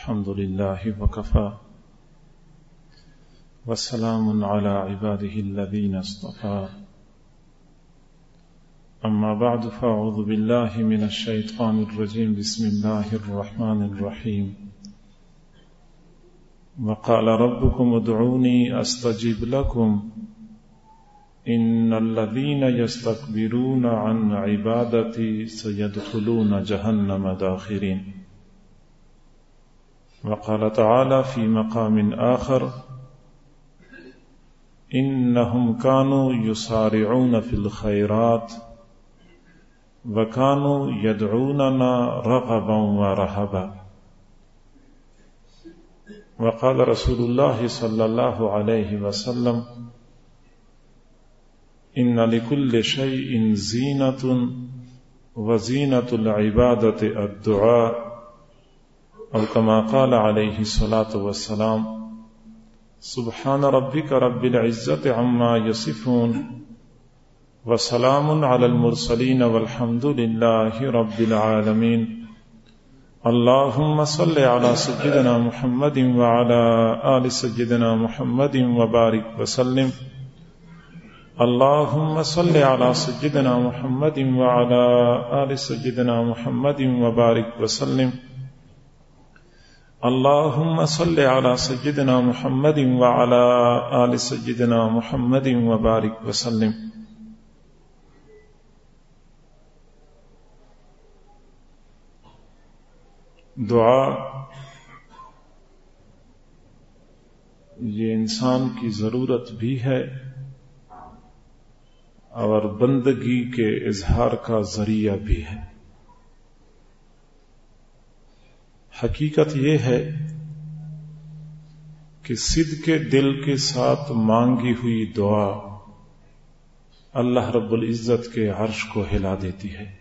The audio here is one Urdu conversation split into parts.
الحمد لله وكفى. وسلام على عباده الذين اصطفى. أما بعد فأعوذ بالله من الشيطان الرجيم. بسم الله الرحمن الرحيم. وقال ربكم ادعوني أستجيب لكم. إن الذين يستكبرون عن عبادتي سيدخلون جهنم داخرين. وقال تعالى في مقام آخر إنهم كانوا يسارعون في الخيرات وكانوا يدعوننا رغبا ورهبا. وقال رسول الله صلى الله عليه وسلم ان لكل شيء زينة وزينة العبادة الدعاء. او كما قال عليه الصلاة والسلام، سبحان ربك رب العزة عما يصفون وسلام على المرسلين والحمد لله رب العالمين اللهم صل على سيدنا محمد وعلى آل سيدنا محمد وبارك وسلم۔ اللهم صل على سيدنا محمد وعلى آل سيدنا محمد وبارك وسلم۔ اللهم صل على سيدنا محمد وعلى آل سيدنا محمد وبارك وسلم. دعا یہ انسان کی ضرورت بھی ہے اور بندگی کے اظہار کا ذریعہ بھی ہے۔ حقیقت یہ ہے کہ سد کے دل کے ساتھ مانگی ہوئی دعا اللہ رب العزت کے عرش کو ہلا دیتی ہے۔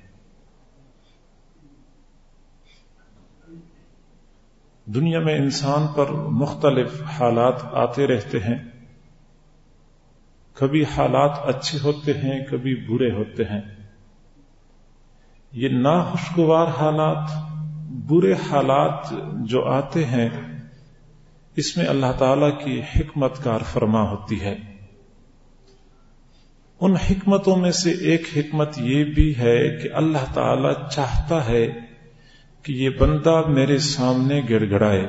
دنیا میں انسان پر مختلف حالات آتے رہتے ہیں۔ کبھی حالات اچھے ہوتے ہیں، کبھی برے ہوتے ہیں۔ یہ ناخوشگوار حالات برے حالات جو آتے ہیں، اس میں اللہ تعالی کی حکمت کار فرما ہوتی ہے۔ ان حکمتوں میں سے ایک حکمت یہ بھی ہے کہ اللہ تعالی چاہتا ہے کہ یہ بندہ میرے سامنے گڑ گڑائے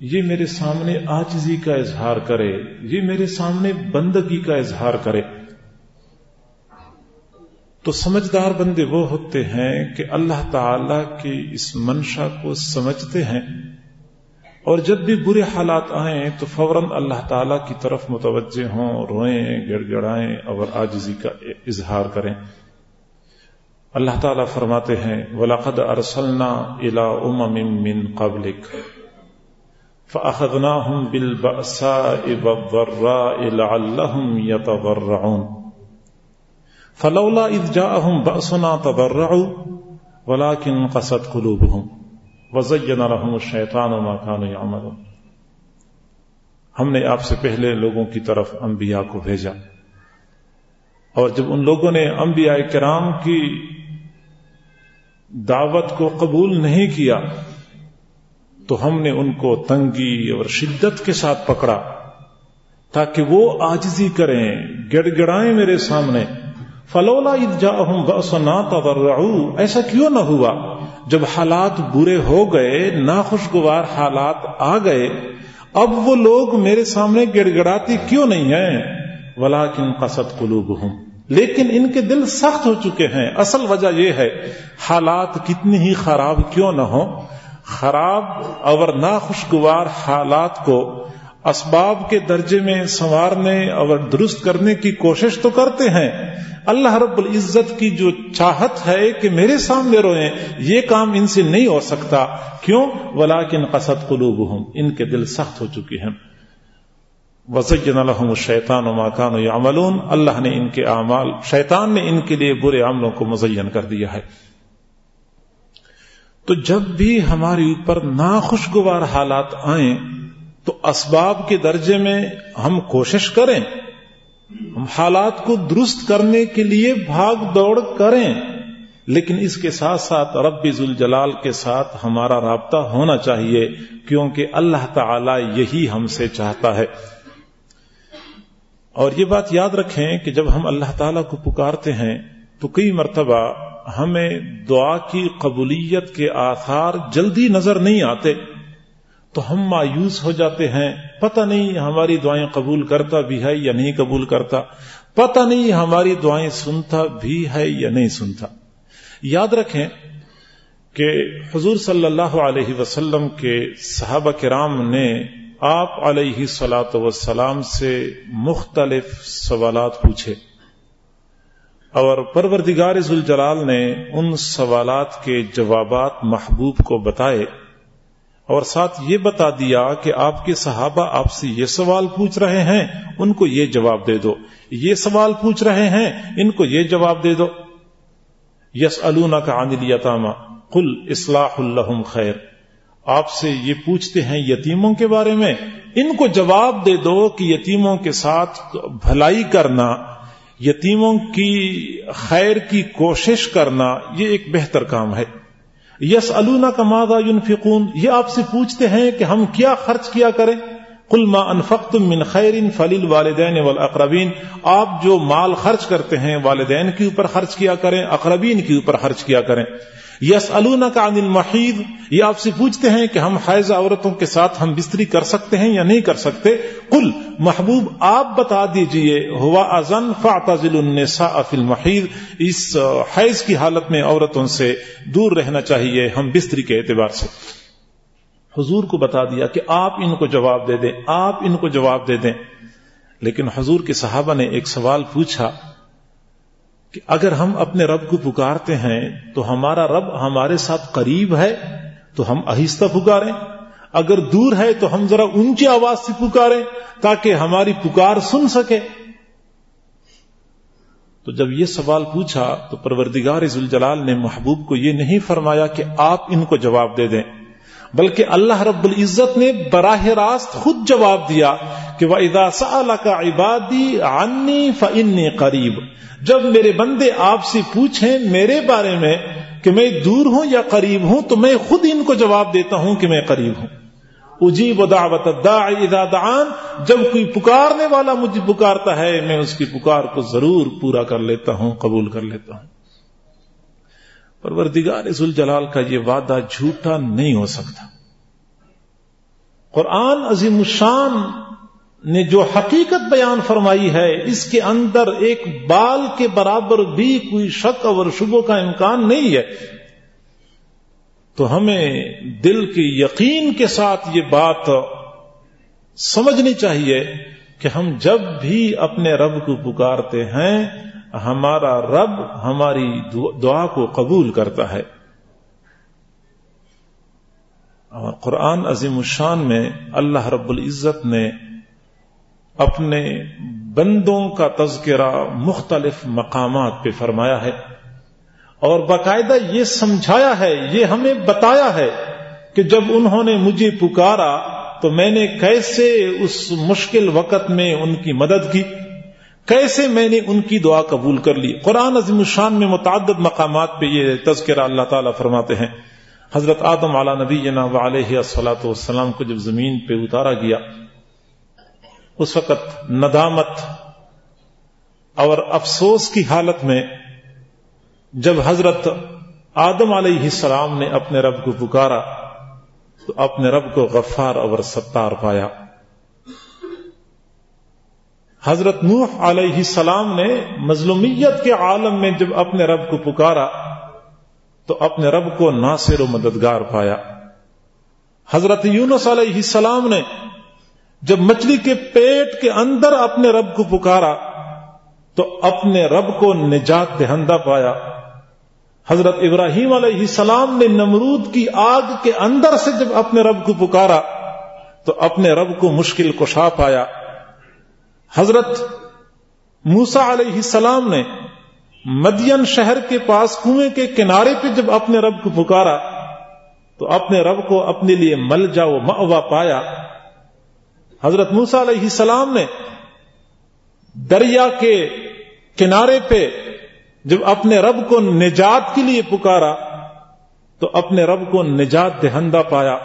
یہ میرے سامنے آجزی کا اظہار کرے۔ یہ میرے سامنے بندگی کا اظہار کرے۔ تو سمجھدار بندے وہ ہوتے ہیں کہ اللہ تعالی کی اس منشا کو سمجھتے ہیں اور جب بھی برے حالات آئیں تو فوراً اللہ تعالی کی طرف متوجہ ہوں، روئیں گڑ گڑائیں اور آجزی کا اظہار کریں۔ اللہ تعالیٰ فرماتے ہیں ولاقد ارسلنا الا امم من قبلک فأخذناهم بالبأساء والضراء لعلهم يتضرعون. فلولا إذ جاءهم بأسنا تضرعوا ولكن قست قلوبهم وزين لهم الشيطان ما كانوا يعملون۔ ہم نے آپ سے پہلے لوگوں کی طرف انبیاء کو بھیجا۔ اور جب ان لوگوں نے انبیاء کرام کی دعوت کو قبول نہیں کیا، تو ہم نے ان کو تنگی اور شدت کے ساتھ پکڑا تاکہ وہ آجزی کریں، گڑ گڑائیں میرے سامنے۔ فلولا جا بسنا ایسا کیوں نہ ہوا؟ جب حالات برے ہو گئے، ناخوشگوار حالات آ گئے، اب وہ لوگ میرے سامنے گڑ گڑاتی کیوں نہیں ہیں؟ ولا کن قصد قلوب ہوں لیکن ان کے دل سخت ہو چکے ہیں۔ اصل وجہ یہ ہے، حالات کتنی ہی خراب کیوں نہ ہو خراب اور ناخوشگوار حالات کو اسباب کے درجے میں سنوارنے اور درست کرنے کی کوشش تو کرتے ہیں اللہ رب العزت کی جو چاہت ہے کہ میرے سامنے روئیں، یہ کام ان سے نہیں ہو سکتا۔ کیوں؟ ولاکن قصد قلوب ہوں ان کے دل سخت ہو چکے ہیں۔ وزین الحم شیطان و ماکان و عملون اللہ نے ان کے اعمال، شیطان نے ان کے لیے برے عملوں کو مزین کر دیا ہے۔ تو جب بھی ہمارے اوپر ناخوشگوار حالات آئیں، تو اسباب کے درجے میں ہم کوشش کریں۔ ہم حالات کو درست کرنے کے لیے بھاگ دوڑ کریں، لیکن اس کے ساتھ ساتھ رب ذوالجلال کے ساتھ ہمارا رابطہ ہونا چاہیے، کیونکہ اللہ تعالی یہی ہم سے چاہتا ہے۔ اور یہ بات یاد رکھیں کہ جب ہم اللہ تعالی کو پکارتے ہیں، تو کئی مرتبہ ہمیں دعا کی قبولیت کے آثار جلدی نظر نہیں آتے۔ تو ہم مایوس ہو جاتے ہیں۔ پتہ نہیں ہماری دعائیں قبول کرتا بھی ہے یا نہیں قبول کرتا۔ پتہ نہیں ہماری دعائیں سنتا بھی ہے یا نہیں سنتا۔ یاد رکھیں کہ حضور صلی اللہ علیہ وسلم کے صحابہ کرام نے آپ علیہ سلاۃ وسلام سے مختلف سوالات پوچھے۔ اور پروردگار ذوالجلال نے ان سوالات کے جوابات محبوب کو بتائے۔ اور ساتھ یہ بتا دیا کہ آپ کے صحابہ آپ سے یہ سوال پوچھ رہے ہیں، ان کو یہ جواب دے دو۔ یہ سوال پوچھ رہے ہیں، ان کو یہ جواب دے دو۔ یس النا کا عانل یتامہ کل اصلاح الحم خیر۔ آپ سے یہ پوچھتے ہیں یتیموں کے بارے میں۔ ان کو جواب دے دو کہ یتیموں کے ساتھ بھلائی کرنا، یتیموں کی خیر کی کوشش کرنا، یہ ایک بہتر کام ہے۔ یس النا کا مادہ یون یہ آپ سے پوچھتے ہیں کہ ہم کیا خرچ کیا کریں؟ کل ما انفقت من خیر فلیل والدین والاقربین، آپ جو مال خرچ کرتے ہیں، والدین کے اوپر خرچ کیا کریں، اقربین کے اوپر خرچ کیا کریں۔ یس النا کا عن المحید یہ آپ سے پوچھتے ہیں کہ ہم حائض عورتوں کے ساتھ ہم بستری کر سکتے ہیں یا نہیں کر سکتے؟ کل محبوب، آپ بتا دیجیے ہوا ازن فاطل النساء فی المحید اس حیض کی حالت میں عورتوں سے دور رہنا چاہیے ہم بستری کے اعتبار سے۔ حضور کو بتا دیا کہ آپ ان کو جواب دے دیں، آپ ان کو جواب دے دیں۔ لیکن حضور کے صحابہ نے ایک سوال پوچھا کہ اگر ہم اپنے رب کو پکارتے ہیں تو ہمارا رب ہمارے ساتھ قریب ہے، تو ہم آہستہ پکاریں۔ اگر دور ہے تو ہم ذرا اونچی آواز سے پکاریں تاکہ ہماری پکار سن سکے تو جب یہ سوال پوچھا تو پروردگار ذوالجلال نے محبوب کو یہ نہیں فرمایا کہ آپ ان کو جواب دے دیں، بلکہ اللہ رب العزت نے براہ راست خود جواب دیا کہ وہ ادا کا عبادی عنی فنی قریب جب میرے بندے آپ سے پوچھیں میرے بارے میں کہ میں دور ہوں یا قریب ہوں، تو میں خود ان کو جواب دیتا ہوں کہ میں قریب ہوں۔ اجیب دعوت اذا دعان، جب کوئی پکارنے والا مجھے پکارتا ہے، میں اس کی پکار کو ضرور پورا کر لیتا ہوں، قبول کر لیتا ہوں۔ پروردگار جلال کا یہ وعدہ جھوٹا نہیں ہو سکتا۔ قرآن عظیم الشان نے جو حقیقت بیان فرمائی ہے، اس کے اندر ایک بال کے برابر بھی کوئی شک اور شبوں کا امکان نہیں ہے۔ تو ہمیں دل کے یقین کے ساتھ یہ بات سمجھنی چاہیے کہ ہم جب بھی اپنے رب کو پکارتے ہیں، ہمارا رب ہماری دعا کو قبول کرتا ہے۔ اور قرآن عظیم الشان میں اللہ رب العزت نے اپنے بندوں کا تذکرہ مختلف مقامات پہ فرمایا ہے اور باقاعدہ یہ سمجھایا ہے، یہ ہمیں بتایا ہے کہ جب انہوں نے مجھے پکارا تو میں نے کیسے اس مشکل وقت میں ان کی مدد کی؟ کیسے میں نے ان کی دعا قبول کر لی؟ قرآن عظیم الشان میں متعدد مقامات پہ یہ تذکرہ اللہ تعالیٰ فرماتے ہیں۔ حضرت آدم علی نبی علیہ السلاۃ والسلام کو جب زمین پہ اتارا گیا اس وقت ندامت اور افسوس کی حالت میں جب حضرت آدم علیہ السلام نے اپنے رب کو پکارا تو اپنے رب کو غفار اور ستار پایا۔ حضرت نوح علیہ السلام نے مظلومیت کے عالم میں جب اپنے رب کو پکارا تو اپنے رب کو ناصر و مددگار پایا۔ حضرت یونس علیہ السلام نے جب مچھلی کے پیٹ کے اندر اپنے رب کو پکارا، تو اپنے رب کو نجات دہندہ پایا۔ حضرت ابراہیم علیہ السلام نے نمرود کی آگ کے اندر سے جب اپنے رب کو پکارا، تو اپنے رب کو مشکل کشا پایا۔ حضرت موسا علیہ السلام نے مدین شہر کے پاس کنویں کے کنارے پہ جب اپنے رب کو پکارا، تو اپنے رب کو اپنے لیے مل جاؤ موا پایا۔ حضرت موسا علیہ السلام نے دریا کے کنارے پہ جب اپنے رب کو نجات کے لیے پکارا، تو اپنے رب کو نجات دہندہ پایا۔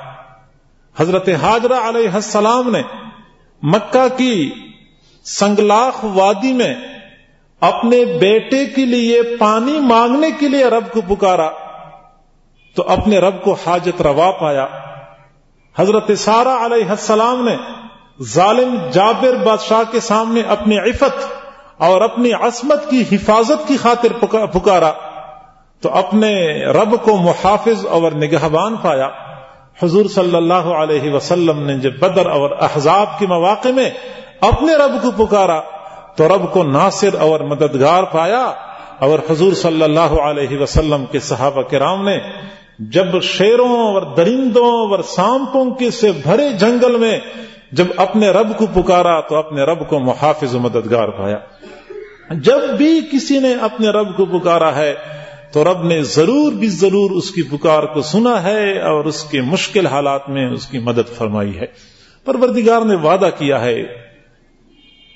حضرت حاجرہ علیہ السلام نے مکہ کی سنگلاخ وادی میں اپنے بیٹے کے لیے پانی مانگنے کے لیے رب کو پکارا، تو اپنے رب کو حاجت روا پایا۔ حضرت سارا علیہ السلام نے ظالم جابر بادشاہ کے سامنے اپنی عفت اور اپنی عصمت کی حفاظت کی خاطر پکارا تو اپنے رب کو محافظ اور نگہبان پایا۔ حضور صلی اللہ علیہ وسلم نے جب بدر اور احزاب کے مواقع میں اپنے رب کو پکارا تو رب کو ناصر اور مددگار پایا اور حضور صلی اللہ علیہ وسلم کے صحابہ کرام نے جب شیروں اور درندوں اور سانپوں کے سے بھرے جنگل میں جب اپنے رب کو پکارا تو اپنے رب کو محافظ و مددگار پایا۔ جب بھی کسی نے اپنے رب کو پکارا ہے تو رب نے ضرور بھی ضرور اس کی پکار کو سنا ہے اور اس کے مشکل حالات میں اس کی مدد فرمائی ہے۔ پروردگار نے وعدہ کیا ہے،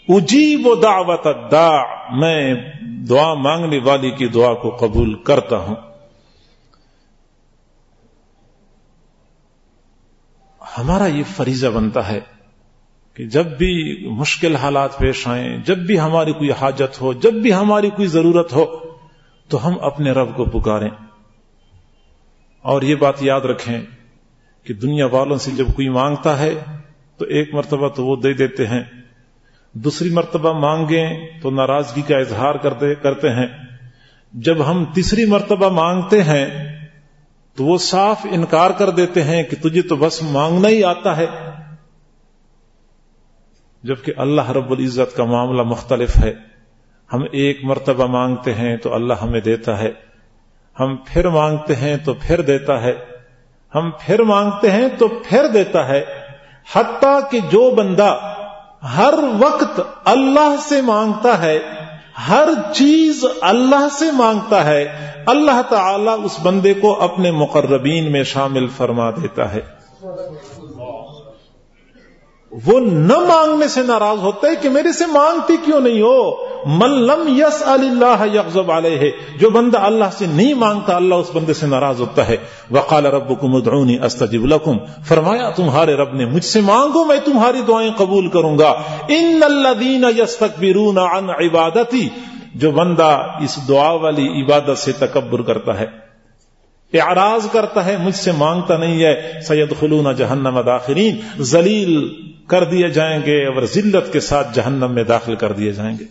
اجیب و دعوت دا میں دعا مانگنے والی کی دعا کو قبول کرتا ہوں۔ ہمارا یہ فریضہ بنتا ہے کہ جب بھی مشکل حالات پیش آئیں، جب بھی ہماری کوئی حاجت ہو، جب بھی ہماری کوئی ضرورت ہو، تو ہم اپنے رب کو پکاریں۔ اور یہ بات یاد رکھیں کہ دنیا والوں سے جب کوئی مانگتا ہے، تو ایک مرتبہ تو وہ دے دیتے ہیں۔ دوسری مرتبہ مانگیں تو ناراضگی کا اظہار کرتے کرتے ہیں۔ جب ہم تیسری مرتبہ مانگتے ہیں، تو وہ صاف انکار کر دیتے ہیں کہ تجھے تو بس مانگنا ہی آتا ہے۔ جبکہ اللہ رب العزت کا معاملہ مختلف ہے۔ ہم ایک مرتبہ مانگتے ہیں تو اللہ ہمیں دیتا ہے۔ ہم پھر مانگتے ہیں تو پھر دیتا ہے۔ ہم پھر مانگتے ہیں تو پھر دیتا ہے۔ حتیٰ کہ جو بندہ ہر وقت اللہ سے مانگتا ہے، ہر چیز اللہ سے مانگتا ہے، اللہ تعالی اس بندے کو اپنے مقربین میں شامل فرما دیتا ہے۔ وہ نہ مانگنے سے ناراض ہوتا ہے کہ میرے سے مانگتی کیوں نہیں ہو؟ ملم یس اللہ یکزب علیہ، جو بندہ اللہ سے نہیں مانگتا، اللہ اس بندے سے ناراض ہوتا ہے۔ وقال رب کو مدعونی استجب لکم، فرمایا، تمہارے رب نے مجھ سے مانگو، میں تمہاری دعائیں قبول کروں گا۔ ان الذین یستکبرون عن عبادتی، جو بندہ اس دعا والی عبادت سے تکبر کرتا ہے۔ اعراض کرتا ہے، مجھ سے مانگتا نہیں ہے سید خلون جہنم داخرین زلیل کر دیے جائیں گے اور ذلت کے ساتھ جہنم میں داخل کر دیے جائیں گے۔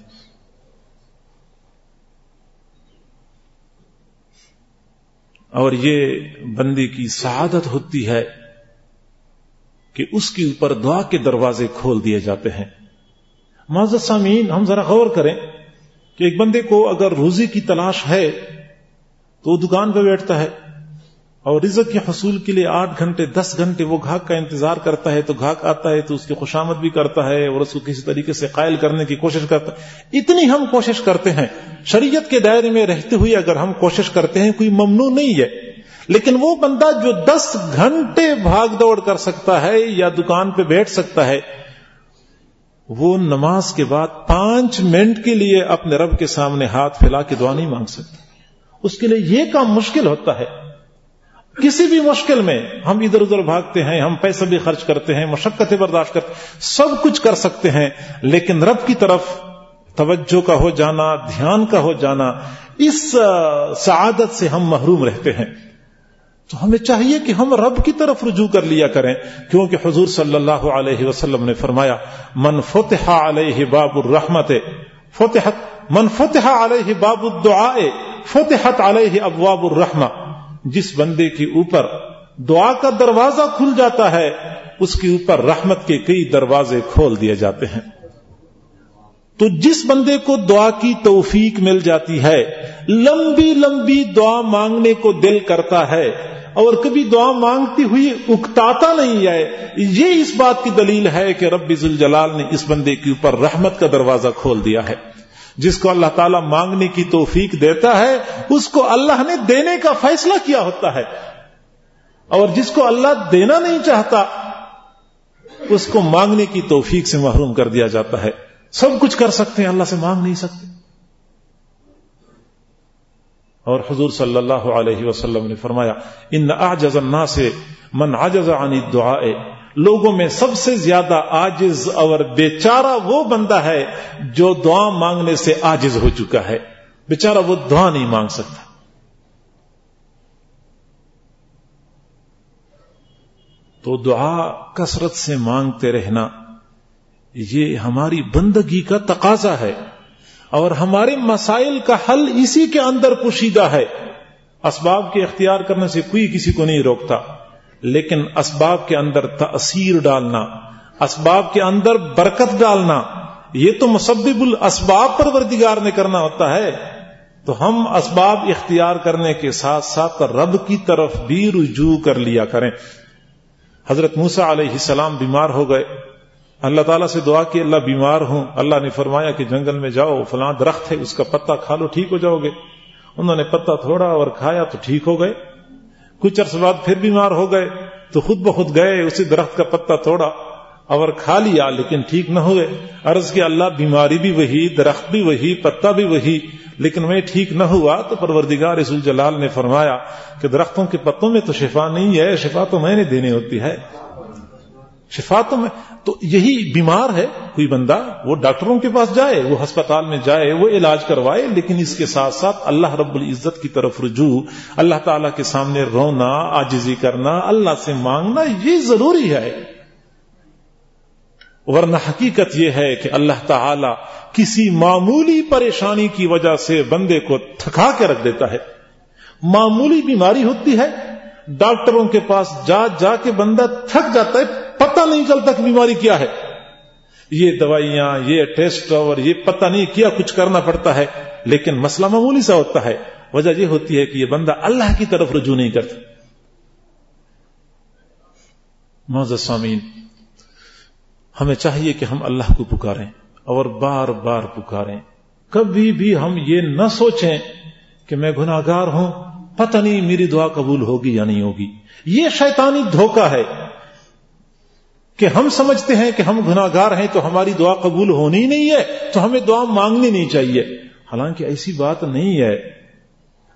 اور یہ بندی کی سعادت ہوتی ہے کہ اس کے اوپر دعا کے دروازے کھول دیے جاتے ہیں۔ معذرت سامعین، ہم ذرا غور کریں کہ ایک بندے کو اگر روزی کی تلاش ہے تو وہ دکان پہ بیٹھتا ہے۔ اور رزق کے حصول کے لیے آٹھ گھنٹے، دس گھنٹے وہ گھاک کا انتظار کرتا ہے تو گھاک آتا ہے تو اس کی خوشامد بھی کرتا ہے اور اس کو کسی طریقے سے قائل کرنے کی کوشش کرتا ہے۔ اتنی ہم کوشش کرتے ہیں۔ شریعت کے دائرے میں رہتے ہوئے اگر ہم کوشش کرتے ہیں، کوئی ممنوع نہیں ہے۔ لیکن وہ بندہ جو دس گھنٹے بھاگ دوڑ کر سکتا ہے یا دکان پہ بیٹھ سکتا ہے، وہ نماز کے بعد پانچ منٹ کے لیے اپنے رب کے سامنے ہاتھ پھیلا کے دعا نہیں مانگ سکتا۔ اس کے لیے یہ کام مشکل ہوتا ہے۔ کسی بھی مشکل میں ہم ادھر ادھر بھاگتے ہیں، ہم پیسہ بھی خرچ کرتے ہیں، مشقتیں برداشت کرتے ہیں، سب کچھ کر سکتے ہیں، لیکن رب کی طرف توجہ کا ہو جانا، دھیان کا ہو جانا، اس سعادت سے ہم محروم رہتے ہیں۔ تو ہمیں چاہیے کہ ہم رب کی طرف رجوع کر لیا کریں، کیونکہ حضور صلی اللہ علیہ وسلم نے فرمایا، من فتح علیہ باب الرحمت فتحت، من فتح علیہ باب الدعاء، فتحت علیہ ابواب الرحمہ جس بندے کے اوپر دعا کا دروازہ کھل جاتا ہے، اس کے اوپر رحمت کے کئی دروازے کھول دیے جاتے ہیں۔ تو جس بندے کو دعا کی توفیق مل جاتی ہے، لمبی لمبی دعا مانگنے کو دل کرتا ہے، اور کبھی دعا مانگتی ہوئی اکتاتا نہیں ہے، یہ اس بات کی دلیل ہے کہ رب ذوالجلال نے اس بندے کے اوپر رحمت کا دروازہ کھول دیا ہے۔ جس کو اللہ تعالیٰ مانگنے کی توفیق دیتا ہے، اس کو اللہ نے دینے کا فیصلہ کیا ہوتا ہے۔ اور جس کو اللہ دینا نہیں چاہتا، اس کو مانگنے کی توفیق سے محروم کر دیا جاتا ہے۔ سب کچھ کر سکتے ہیں، اللہ سے مانگ نہیں سکتے۔ اور حضور صلی اللہ علیہ وسلم نے فرمایا، ان آجز الناس سے من عجز عن الدعاء لوگوں میں سب سے زیادہ آجز اور بیچارہ وہ بندہ ہے جو دعا مانگنے سے آجز ہو چکا ہے۔ بیچارہ وہ دعا نہیں مانگ سکتا۔ تو دعا کثرت سے مانگتے رہنا، یہ ہماری بندگی کا تقاضا ہے اور ہمارے مسائل کا حل اسی کے اندر پوشیدہ ہے۔ اسباب کے اختیار کرنے سے کوئی کسی کو نہیں روکتا۔ لیکن اسباب کے اندر تاثیر ڈالنا، اسباب کے اندر برکت ڈالنا، یہ تو مسبب الاسباب پروردگار نے کرنا ہوتا ہے۔ تو ہم اسباب اختیار کرنے کے ساتھ ساتھ رب کی طرف بھی رجوع کر لیا کریں۔ حضرت موسا علیہ السلام بیمار ہو گئے۔ اللہ تعالیٰ سے دعا کی، اللہ بیمار ہوں۔ اللہ نے فرمایا کہ جنگل میں جاؤ، فلاں درخت ہے، اس کا پتا کھا لو، ٹھیک ہو جاؤ گے۔ انہوں نے پتا تھوڑا اور کھایا تو ٹھیک ہو گئے۔ کچھ عرصے بعد پھر بیمار ہو گئے تو خود بخود گئے، اسی درخت کا پتا توڑا، اور کھا لیا، لیکن ٹھیک نہ ہوئے۔ عرض کہ اللہ، بیماری بھی وہی، درخت بھی وہی، پتا بھی وہی، لیکن میں ٹھیک نہ ہوا تو پروردگار رسول جلال نے فرمایا کہ درختوں کے پتوں میں تو شفا نہیں ہے، شفا تو میں نے دینی ہوتی ہے۔ شفا تو میں تو یہی بیمار ہے کوئی بندہ، وہ ڈاکٹروں کے پاس جائے، وہ ہسپتال میں جائے، وہ علاج کروائے، لیکن اس کے ساتھ ساتھ اللہ رب العزت کی طرف رجوع، اللہ تعالی کے سامنے رونا آجزی کرنا، اللہ سے مانگنا، یہ ضروری ہے۔ ورنہ حقیقت یہ ہے کہ اللہ تعالی کسی معمولی پریشانی کی وجہ سے بندے کو تھکا کے رکھ دیتا ہے۔ معمولی بیماری ہوتی ہے، ڈاکٹروں کے پاس جا جا کے بندہ تھک جاتا ہے پتہ نہیں چلتا کہ بیماری کیا ہے۔ یہ دوائیاں، یہ ٹیسٹ اور یہ پتہ نہیں کیا کچھ کرنا پڑتا ہے، لیکن مسئلہ معمولی سا ہوتا ہے۔ وجہ یہ ہوتی ہے کہ یہ بندہ اللہ کی طرف رجوع نہیں کرتا۔ معذر سامین ہمیں چاہیے کہ ہم اللہ کو پکاریں اور بار بار پکاریں۔ کبھی بھی ہم یہ نہ سوچیں کہ میں گناگار ہوں، پتہ نہیں میری دعا قبول ہوگی یا نہیں ہوگی۔ یہ شیطانی دھوکہ ہے۔ کہ ہم سمجھتے ہیں کہ ہم گناگار ہیں تو ہماری دعا قبول ہونی نہیں ہے، تو ہمیں دعا مانگنی نہیں چاہیے۔ حالانکہ ایسی بات نہیں ہے۔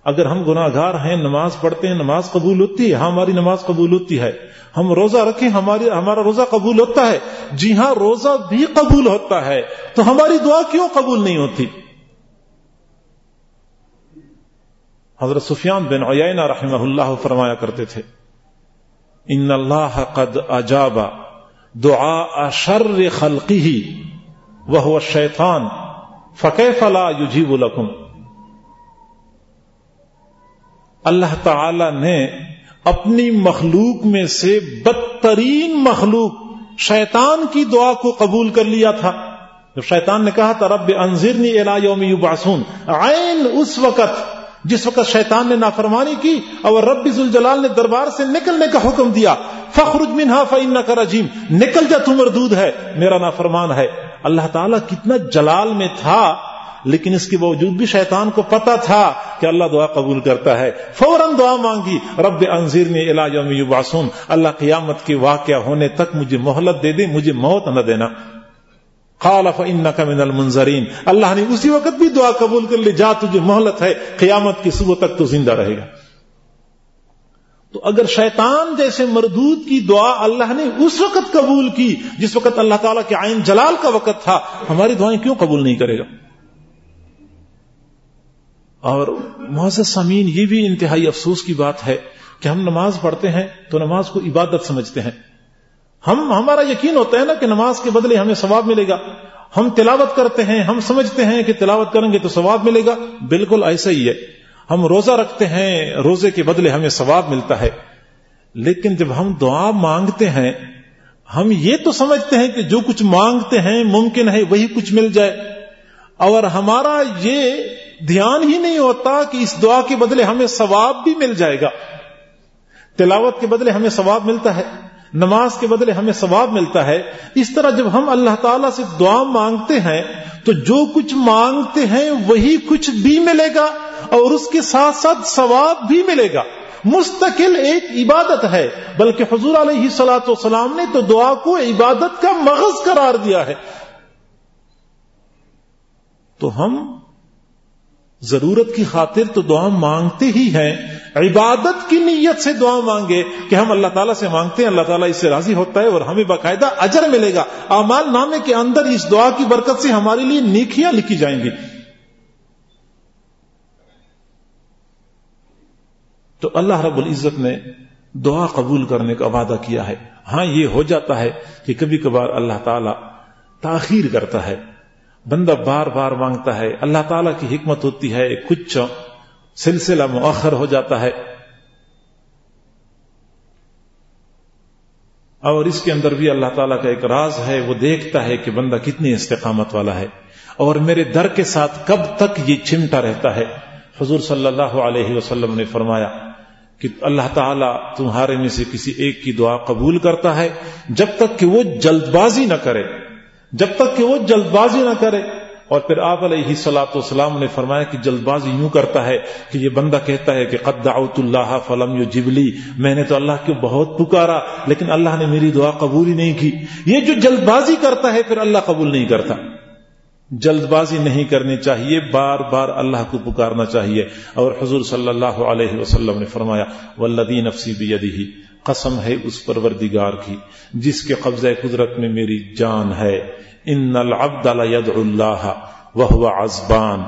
اگر ہم گناگار ہیں، نماز پڑھتے ہیں، نماز قبول ہوتی ہے ہاں ہماری نماز قبول ہوتی ہے۔ ہم روزہ رکھیں، ہماری، ہمارا روزہ قبول ہوتا ہے۔ جی ہاں روزہ بھی قبول ہوتا ہے۔ تو ہماری دعا کیوں قبول نہیں ہوتی؟ حضرت سفیان بن عیینہ رحمہ اللہ فرمایا کرتے تھے، ان اللہ قد اجابا دعا اشر خلقی وہ شیطان فقے فلا یوجیب الحکم اللہ تعالی نے اپنی مخلوق میں سے بدترین مخلوق شیطان کی دعا کو قبول کر لیا تھا۔ جب شیطان نے کہا تھا، رب انضرنی الا یوم یبعثون، عین اس وقت جس وقت شیطان نے نافرمانی کی اور رب الجلال نے دربار سے نکلنے کا حکم دیا فخرج منہا فن کا رجیم، نکل جا تم مردود ہے، میرا نافرمان ہے۔ اللہ تعالیٰ کتنا جلال میں تھا، لیکن اس کے باوجود بھی شیطان کو پتا تھا کہ اللہ دعا قبول کرتا ہے۔ فوراً دعا مانگی، رب انضیر نے اللہ قیامت کے واقعہ ہونے تک مجھے مہلت دے دے، مجھے موت نہ دینا۔ خالف ان من المنظرین اللہ نے اسی وقت بھی دعا قبول کر لی، جا تجھے مہلت ہے، قیامت کی صبح تک تو زندہ رہے گا۔ تو اگر شیطان جیسے مردود کی دعا اللہ نے اس وقت قبول کی، جس وقت اللہ تعالیٰ کے آئین جلال کا وقت تھا، ہماری دعائیں کیوں قبول نہیں کرے گا؟ اور معذر سمین یہ بھی انتہائی افسوس کی بات ہے کہ ہم نماز پڑھتے ہیں تو نماز کو عبادت سمجھتے ہیں۔ ہم ہمارا یقین ہوتا ہے نا کہ نماز کے بدلے ہمیں ثواب ملے گا۔ ہم تلاوت کرتے ہیں، ہم سمجھتے ہیں کہ تلاوت کریں گے تو ثواب ملے گا۔ بالکل ایسا ہی ہے۔ ہم روزہ رکھتے ہیں، روزے کے بدلے ہمیں ثواب ملتا ہے۔ لیکن جب ہم دعا مانگتے ہیں، ہم یہ تو سمجھتے ہیں کہ جو کچھ مانگتے ہیں ممکن ہے وہی کچھ مل جائے۔ اور ہمارا یہ دھیان ہی نہیں ہوتا کہ اس دعا کے بدلے ہمیں ثواب بھی مل جائے گا۔ تلاوت کے بدلے ہمیں ثواب ملتا ہے۔ نماز کے بدلے ہمیں ثواب ملتا ہے۔ اس طرح جب ہم اللہ تعالیٰ سے دعا مانگتے ہیں، تو جو کچھ مانگتے ہیں، وہی کچھ بھی ملے گا اور اس کے ساتھ ساتھ ثواب بھی ملے گا۔ مستقل ایک عبادت ہے، بلکہ حضور علیہ سلاۃ والسلام نے تو دعا کو عبادت کا مغز قرار دیا ہے۔ تو ہم ضرورت کی خاطر تو دعا مانگتے ہی ہیں۔ عبادت کی نیت سے دعا مانگے کہ ہم اللہ تعالیٰ سے مانگتے ہیں، اللہ تعالیٰ اس سے راضی ہوتا ہے اور ہمیں باقاعدہ اجر ملے گا۔ اعمال نامے کے اندر اس دعا کی برکت سے ہمارے لیے نیکیاں لکھی جائیں گی۔ تو اللہ رب العزت نے دعا قبول کرنے کا وعدہ کیا ہے۔ ہاں یہ ہو جاتا ہے کہ کبھی کبھار اللہ تعالی تاخیر کرتا ہے۔ بندہ بار بار مانگتا ہے، اللہ تعالیٰ کی حکمت ہوتی ہے، کچھ سلسلہ مؤخر ہو جاتا ہے۔ اور اس کے اندر بھی اللہ تعالیٰ کا ایک راز ہے، وہ دیکھتا ہے کہ بندہ کتنی استقامت والا ہے۔ اور میرے در کے ساتھ کب تک یہ چمٹا رہتا ہے؟ حضور صلی اللہ علیہ وسلم نے فرمایا کہ اللہ تعالیٰ تمہارے میں سے کسی ایک کی دعا قبول کرتا ہے، جب تک کہ وہ جلد بازی نہ کرے۔ جب تک کہ وہ جلد بازی نہ کرے۔ اور پھر آپ علیہ سلاۃ والسلام نے فرمایا کہ جلد بازی یوں کرتا ہے کہ یہ بندہ کہتا ہے کہ قد دعوت اللہ فلم یو جبلی میں نے تو اللہ کو بہت پکارا، لیکن اللہ نے میری دعا قبول ہی نہیں کی۔ یہ جو جلد بازی کرتا ہے، پھر اللہ قبول نہیں کرتا۔ جلد بازی نہیں کرنی چاہیے، بار بار اللہ کو پکارنا چاہیے۔ اور حضور صلی اللہ علیہ وسلم نے فرمایا ولدی نفسی بھی قسم ہے اس پروردگار کی، جس کے قبضہ قدرت میں میری جان ہے۔ ان العبد ید اللہ وہ ازبان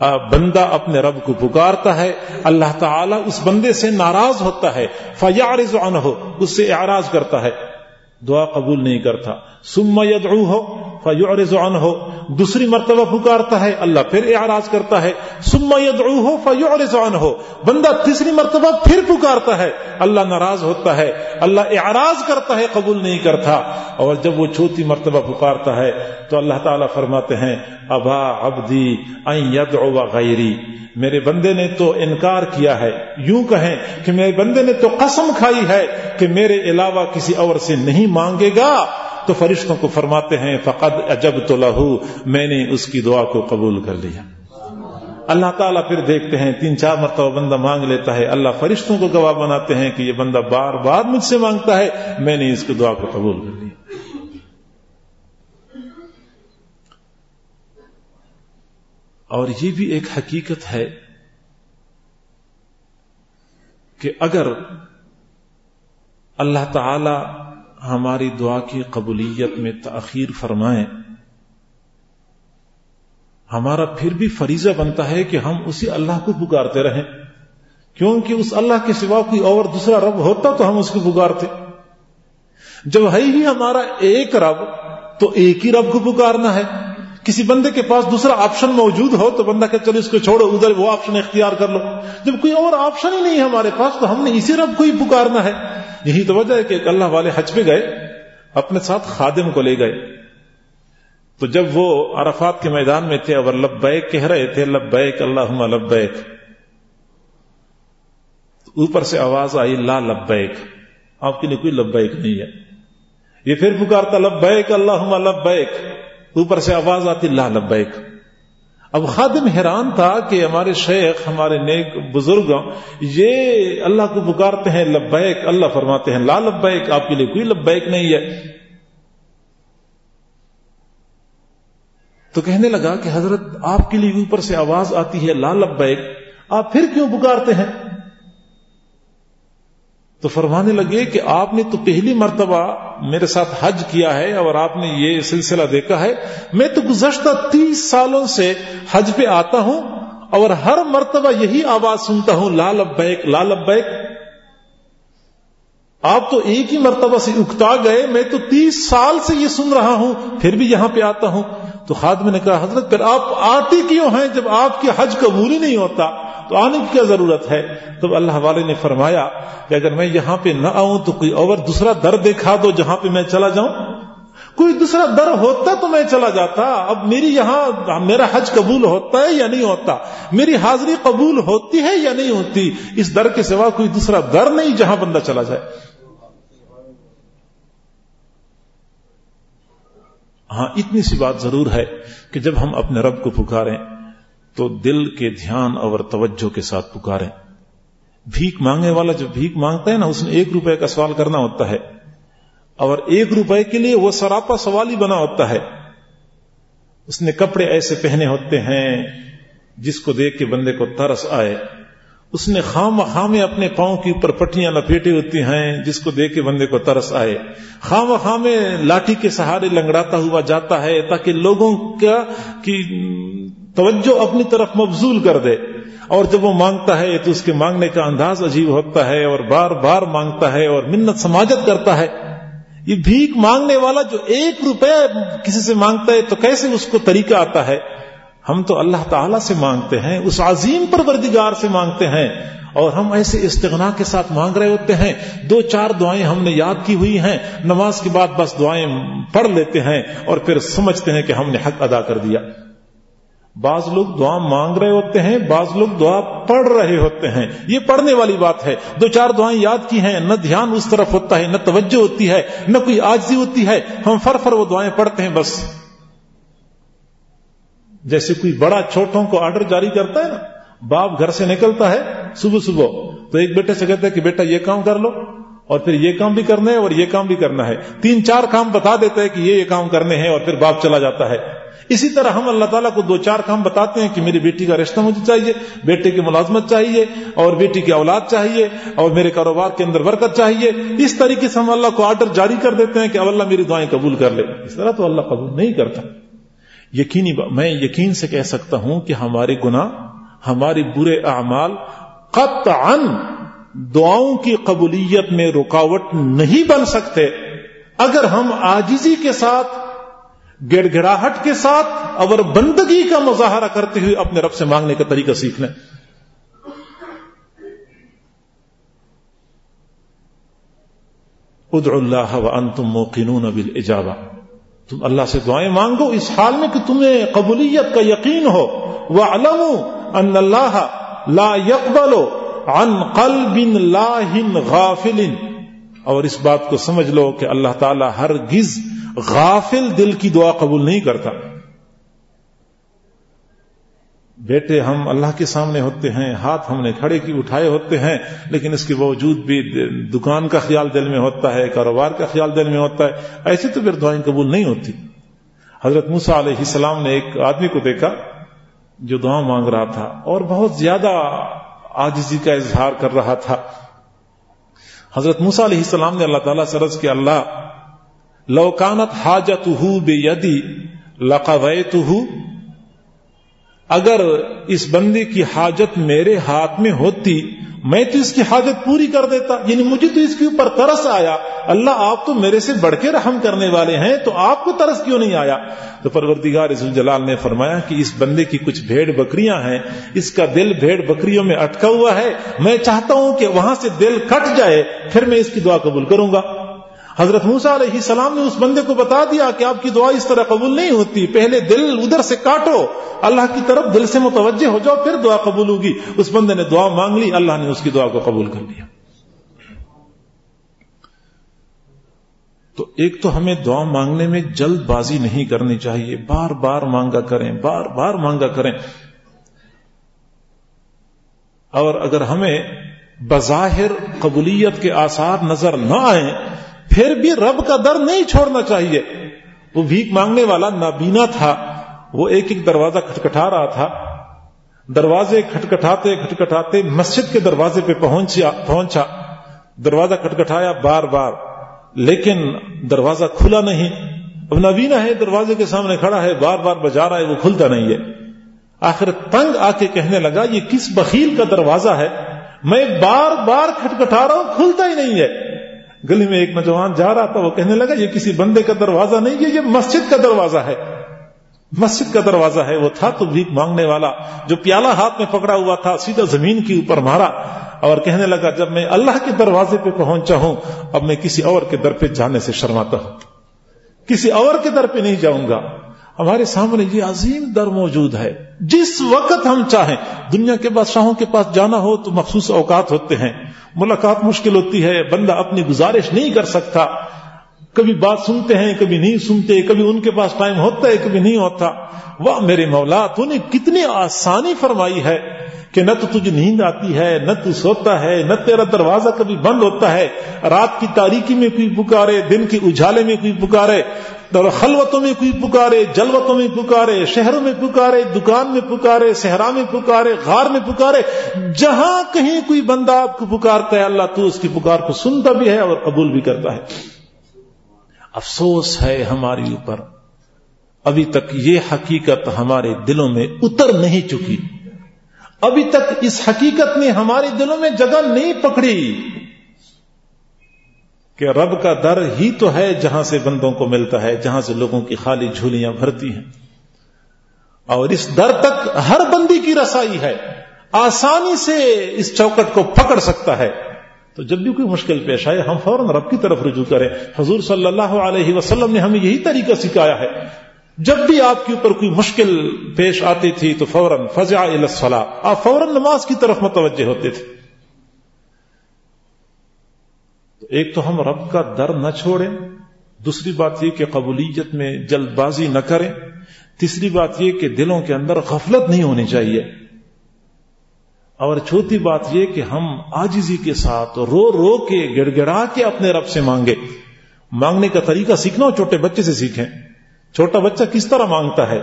بندہ اپنے رب کو پکارتا ہے، اللہ تعالی اس بندے سے ناراض ہوتا ہے۔ فیارز عنہ، اس سے اعراض کرتا ہے۔ دعا قبول نہیں کرتا۔ سم یدعو ہو فیعرض عنہ دوسری مرتبہ پکارتا ہے، اللہ پھر اعراض کرتا ہے۔ سم یدعو ہو فیعرض عنہ بندہ تیسری مرتبہ پھر پکارتا ہے۔ اللہ ناراض ہوتا ہے۔ اللہ اعراض کرتا ہے، قبول نہیں کرتا۔ اور جب وہ چوتھی مرتبہ پکارتا ہے، تو اللہ تعالیٰ فرماتے ہیں، ابا ابدی این یدعو غیری۔ میرے بندے نے تو انکار کیا ہے۔ یوں کہیں کہ میرے بندے نے تو قسم کھائی ہے کہ میرے علاوہ کسی اور سے نہیں مانگے گا تو فرشتوں کو فرماتے ہیں، فقد اجب تو لہو میں نے اس کی دعا کو قبول کر لیا۔ اللہ تعالیٰ پھر دیکھتے ہیں، تین چار مرتبہ بندہ مانگ لیتا ہے، اللہ فرشتوں کو گواہ بناتے ہیں کہ یہ بندہ بار بار مجھ سے مانگتا ہے، میں نے اس کی دعا کو قبول کر لیا۔ اور یہ بھی ایک حقیقت ہے کہ اگر اللہ تعالی ہماری دعا کی قبولیت میں تاخیر فرمائیں۔ ہمارا پھر بھی فریضہ بنتا ہے کہ ہم اسی اللہ کو پکارتے رہیں۔ کیونکہ اس اللہ کے سوا کوئی اور دوسرا رب ہوتا تو ہم اس کو پکارتے۔ جب ہے ہی ہمارا ایک رب، تو ایک ہی رب کو پکارنا ہے۔ کسی بندے کے پاس دوسرا آپشن موجود ہو تو بندہ کہ چلو اس کو چھوڑو، ادھر وہ آپشن اختیار کر لو۔ جب کوئی اور آپشن ہی نہیں ہے ہمارے پاس، تو ہم نے اسی رب کو ہی پکارنا ہے۔ یہی تو وجہ ہے کہ ایک اللہ والے حج پہ گئے، اپنے ساتھ خادم کو لے گئے۔ تو جب وہ عرفات کے میدان میں تھے، اور لبیک کہہ رہے تھے، لبیک اللہ لبیک۔ اوپر سے آواز آئی، لا لبیک۔ آپ کے لیے کوئی لبیک نہیں ہے۔ یہ پھر پکارتا، لبیک اللہ لبیک۔ اوپر سے آواز آتی، لا لبیک۔ اب خادم حیران تھا کہ ہمارے شیخ، ہمارے نیک بزرگ یہ اللہ کو پکارتے ہیں، لبیک، اللہ فرماتے ہیں، لا لبیک، آپ کے لیے کوئی لبیک نہیں ہے۔ تو کہنے لگا کہ حضرت، آپ کے لیے اوپر سے آواز آتی ہے، لا لبیک، آپ پھر کیوں پکارتے ہیں؟ تو فرمانے لگے کہ آپ نے تو پہلی مرتبہ میرے ساتھ حج کیا ہے اور آپ نے یہ سلسلہ دیکھا ہے۔ میں تو گزشتہ تیس سالوں سے حج پہ آتا ہوں اور ہر مرتبہ یہی آواز سنتا ہوں لال ابیک لال ابیک آپ تو ایک ہی مرتبہ سے اکتا گئے، میں تو تیس سال سے یہ سن رہا ہوں، پھر بھی یہاں پہ آتا ہوں۔ تو خادم نے کہا، حضرت، پھر آپ آتے کیوں ہیں جب آپ کی حج قبول ہی نہیں ہوتا؟ تو آنے کی کیا ضرورت ہے؟ تو اللہ والے نے فرمایا کہ اگر میں یہاں پہ نہ آؤں تو کوئی اور دوسرا در دکھا دو جہاں پہ میں چلا جاؤں۔ کوئی دوسرا در ہوتا تو میں چلا جاتا۔ اب میری یہاں، میرا حج قبول ہوتا ہے یا نہیں ہوتا؟ میری حاضری قبول ہوتی ہے یا نہیں ہوتی؟ اس در کے سوا کوئی دوسرا در نہیں جہاں بندہ چلا جائے۔ ہاں اتنی سی بات ضرور ہے کہ جب ہم اپنے رب کو پکاریں تو دل کے دھیان اور توجہ کے ساتھ پکاریں۔ بھیک مانگنے والا جب بھیک مانگتا ہے نا، اس نے ایک روپے کا سوال کرنا ہوتا ہے۔ اور ایک روپے کے لیے وہ سراپا سوال ہی بنا ہوتا ہے۔ اس نے کپڑے ایسے پہنے ہوتے ہیں جس کو دیکھ کے بندے کو ترس آئے۔ اس نے خام خامے اپنے پاؤں کے اوپر پٹیاں لپیٹی ہوتی ہیں جس کو دیکھ کے بندے کو ترس آئے۔ خام خامے لاٹھی کے سہارے لنگڑاتا ہوا جاتا ہے تاکہ لوگوں کا کی توجہ اپنی طرف مبزول کر دے۔ اور جب وہ مانگتا ہے تو اس کے مانگنے کا انداز عجیب ہوتا ہے اور بار بار مانگتا ہے اور منت سماجت کرتا ہے۔ یہ بھیک مانگنے والا جو ایک روپے کسی سے مانگتا ہے، تو کیسے اس کو طریقہ آتا ہے؟ ہم تو اللہ تعالی سے مانگتے ہیں، اس عظیم پروردگار سے مانگتے ہیں۔ اور ہم ایسے استغنا کے ساتھ مانگ رہے ہوتے ہیں۔ دو چار دعائیں ہم نے یاد کی ہوئی ہیں۔ نماز کے بعد بس دعائیں پڑھ لیتے ہیں اور پھر سمجھتے ہیں کہ ہم نے حق ادا کر دیا۔ بعض لوگ دعا مانگ رہے ہوتے ہیں، بعض لوگ دعا پڑھ رہے ہوتے ہیں۔ یہ پڑھنے والی بات ہے۔ دو چار دعائیں یاد کی ہیں۔ نہ دھیان اس طرف ہوتا ہے، نہ توجہ ہوتی ہے، نہ کوئی آجزی ہوتی ہے۔ ہم فر فر وہ دعائیں پڑھتے ہیں بس۔ جیسے کوئی بڑا چھوٹوں کو آرڈر جاری کرتا ہے نا، باپ گھر سے نکلتا ہے صبح صبح، تو ایک بیٹے سے کہتا ہے کہ بیٹا یہ کام کر لو، اور پھر یہ کام بھی کرنا ہے اور یہ کام بھی کرنا ہے۔ تین چار کام بتا دیتا ہے کہ یہ یہ کام کرنے ہیں اور پھر باپ چلا جاتا ہے۔ اسی طرح ہم اللہ تعالیٰ کو دو چار کام بتاتے ہیں کہ میری بیٹی کا رشتہ مجھے چاہیے، بیٹے کی ملازمت چاہیے، اور بیٹی کی اولاد چاہیے، اور میرے کاروبار کے اندر برکت چاہیے۔ اس طریقے سے ہم اللہ کو آرڈر جاری کر دیتے ہیں کہ اب اللہ میری دعائیں قبول کر لے۔ اس طرح تو اللہ قبول نہیں کرتا۔ یقینی میں یقین سے کہہ سکتا ہوں کہ ہمارے گناہ ہمارے برے اعمال قطعا دعاؤں کی قبولیت میں رکاوٹ نہیں بن سکتے۔ اگر ہم آجزی کے ساتھ گڑ گڑاہٹ کے ساتھ اور بندگی کا مظاہرہ کرتے ہوئے اپنے رب سے مانگنے کا طریقہ سیکھ لیں ادع اللہ و ان تم موقنون تم اللہ سے دعائیں مانگو، اس حال میں کہ تمہیں قبولیت کا یقین ہو۔ وہ علم ان اللہ لا یقبلو عن قلب لاہن غافل اور اس بات کو سمجھ لو کہ اللہ تعالی ہر گز غافل دل کی دعا قبول نہیں کرتا۔ بیٹے، ہم اللہ کے سامنے ہوتے ہیں، ہاتھ ہم نے کھڑے کی، اٹھائے ہوتے ہیں، لیکن اس کے باوجود بھی دکان کا خیال دل میں ہوتا ہے، کاروبار کا خیال دل میں ہوتا ہے ایسے تو پھر دعائیں قبول نہیں ہوتی۔ حضرت موسا علیہ السلام نے ایک آدمی کو دیکھا جو دعا مانگ رہا تھا اور بہت زیادہ آجزی کا اظہار کر رہا تھا۔ حضرت موسا علیہ السلام نے اللہ تعالیٰ سے رض کے اللہ لوکانت حاجت بے یدی لقویت اگر اس بندے کی حاجت میرے ہاتھ میں ہوتی، میں تو اس کی حاجت پوری کر دیتا یعنی مجھے تو اس کے اوپر ترس آیا، اللہ آپ تو میرے سے بڑھ کے رحم کرنے والے ہیں، تو آپ کو ترس کیوں نہیں آیا؟ تو پروردگار پرورتگار جلال نے فرمایا کہ اس بندے کی کچھ بھیڑ بکریاں ہیں، اس کا دل بھیڑ بکریوں میں اٹکا ہوا ہے، میں چاہتا ہوں کہ وہاں سے دل کٹ جائے، پھر میں اس کی دعا قبول کروں گا۔ حضرت موسا علیہ السلام نے اس بندے کو بتا دیا کہ آپ کی دعا اس طرح قبول نہیں ہوتی۔ پہلے دل ادھر سے کاٹو۔ اللہ کی طرف دل سے متوجہ ہو جاؤ، پھر دعا قبول ہوگی۔ اس بندے نے دعا مانگ لی، اللہ نے اس کی دعا کو قبول کر لیا۔ تو ایک تو ہمیں دعا مانگنے میں جلد بازی نہیں کرنی چاہیے۔ بار بار مانگا کریں، بار بار مانگا کریں۔ اور اگر ہمیں بظاہر قبولیت کے آثار نظر نہ آئیں پھر بھی رب کا در نہیں چھوڑنا چاہیے۔ وہ بھیک مانگنے والا نابینا تھا۔ وہ ایک ایک دروازہ کھٹکھٹا رہا تھا۔ دروازے کھٹکھٹاتے کھٹکھٹاتے مسجد کے دروازے پہ پہنچا پہنچا۔ دروازہ کھٹکھٹایا بار بار۔ لیکن دروازہ کھلا نہیں۔ اب نبینا ہے، دروازے کے سامنے کھڑا ہے، بار بار بجا رہا ہے، وہ کھلتا نہیں ہے۔ آخر تنگ آ کے کہنے لگا، یہ کس بخیل کا دروازہ ہے؟ میں بار بار کھٹکھٹا رہا ہوں، کھلتا ہی نہیں ہے۔ گلی میں ایک نوجوان جا رہا تھا، وہ کہنے لگا، یہ کسی بندے کا دروازہ نہیں ہے، یہ مسجد کا دروازہ ہے۔ مسجد کا دروازہ ہے، وہ تھا تو بھیک مانگنے والا، جو پیالہ ہاتھ میں پکڑا ہوا تھا، سیدھا زمین کے اوپر مارا۔ اور کہنے لگا، جب میں اللہ کے دروازے پہ پہنچا ہوں، اب میں کسی اور کے در پہ جانے سے شرماتا ہوں۔ کسی اور کے در پہ نہیں جاؤں گا۔ ہمارے سامنے یہ عظیم در موجود ہے۔ جس وقت ہم چاہیں، دنیا کے بادشاہوں کے پاس جانا ہو تو مخصوص اوقات ہوتے ہیں۔ ملاقات مشکل ہوتی ہے بندہ اپنی گزارش نہیں کر سکتا۔ کبھی بات سنتے ہیں، کبھی نہیں سنتے، کبھی ان کے پاس ٹائم ہوتا ہے، کبھی نہیں ہوتا۔ واہ میرے مولا، تو نے کتنی آسانی فرمائی ہے کہ نہ تو تجھے نیند آتی ہے، نہ تو سوتا ہے، نہ تیرا دروازہ کبھی بند ہوتا ہے۔ رات کی تاریکی میں کوئی پکارے، دن کی اجالے میں کوئی پکارے خلوتوں میں کوئی پکارے، جلوتوں میں پکارے، شہروں میں پکارے، دکان میں پکارے، صحرا میں پکارے، غار میں پکارے، جہاں کہیں کوئی بندہ آپ کو پکارتا ہے، اللہ تو اس کی پکار کو سنتا بھی ہے اور قبول بھی کرتا ہے۔ افسوس ہے ہماری اوپر۔ ابھی تک یہ حقیقت ہمارے دلوں میں اتر نہیں چکی۔ ابھی تک اس حقیقت نے ہمارے دلوں میں جگہ نہیں پکڑی۔ کہ رب کا در ہی تو ہے جہاں سے بندوں کو ملتا ہے، جہاں سے لوگوں کی خالی جھولیاں بھرتی ہیں۔ اور اس در تک ہر بندی کی رسائی ہے۔ آسانی سے اس چوکٹ کو پکڑ سکتا ہے۔ تو جب بھی کوئی مشکل پیش آئے، ہم فوراً رب کی طرف رجوع کریں۔ حضور صلی اللہ علیہ وسلم نے ہمیں یہی طریقہ سکھایا ہے۔ جب بھی آپ کے اوپر کوئی مشکل پیش آتی تھی تو فوراً فضا الصلاح آپ فوراً نماز کی طرف متوجہ ہوتے تھے۔ تو ایک تو ہم رب کا در نہ چھوڑیں، دوسری بات یہ کہ قبولیت میں جلد بازی نہ کریں۔ تیسری بات یہ کہ دلوں کے اندر غفلت نہیں ہونی چاہیے۔ اور چھوٹی بات یہ کہ ہم آجزی کے ساتھ رو رو کے گڑ گڑا کے اپنے رب سے مانگے۔ مانگنے کا طریقہ سیکھنا ہو چھوٹے بچے سے سیکھیں۔ چھوٹا بچہ کس طرح مانگتا ہے؟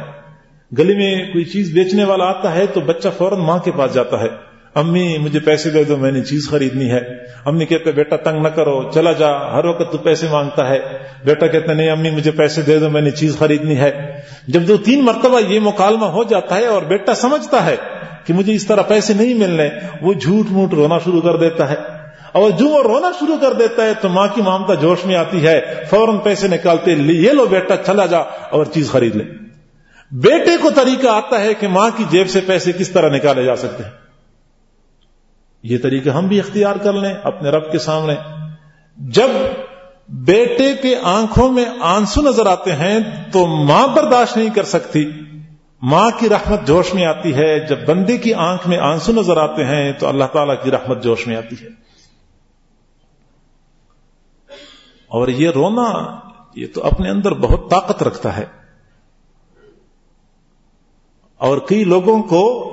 گلی میں کوئی چیز بیچنے والا آتا ہے تو بچہ فوراً ماں کے پاس جاتا ہے۔ امی، مجھے پیسے دے دو، میں نے چیز خریدنی ہے۔ امی کہتے بیٹا تنگ نہ کرو، چلا جا، ہر وقت تو پیسے مانگتا ہے۔ بیٹا کہتے نہیں امی، مجھے پیسے دے دو، میں نے چیز خریدنی ہے۔ جب دو تین مرتبہ یہ مکالمہ ہو جاتا ہے اور بیٹا سمجھتا ہے کہ مجھے اس طرح پیسے نہیں ملنے، وہ جھوٹ موٹ رونا شروع کر دیتا ہے۔ اور جو وہ رونا شروع کر دیتا ہے تو ماں کی مامتا جوش میں آتی ہے، فوراً پیسے نکالتے، یہ لو بیٹا، چلا جا اور چیز خرید لے۔ بیٹے کو طریقہ آتا ہے کہ ماں کی جیب سے پیسے کس طرح نکالے جا سکتے ہیں۔ یہ طریقہ ہم بھی اختیار کر لیں، اپنے رب کے سامنے۔ جب بیٹے کے آنکھوں میں آنسو نظر آتے ہیں تو ماں برداشت نہیں کر سکتی۔ ماں کی رحمت جوش میں آتی ہے۔ جب بندے کی آنکھ میں آنسو نظر آتے ہیں تو اللہ تعالیٰ کی رحمت جوش میں آتی ہے۔ اور یہ رونا، یہ تو اپنے اندر بہت طاقت رکھتا ہے۔ اور کئی لوگوں کو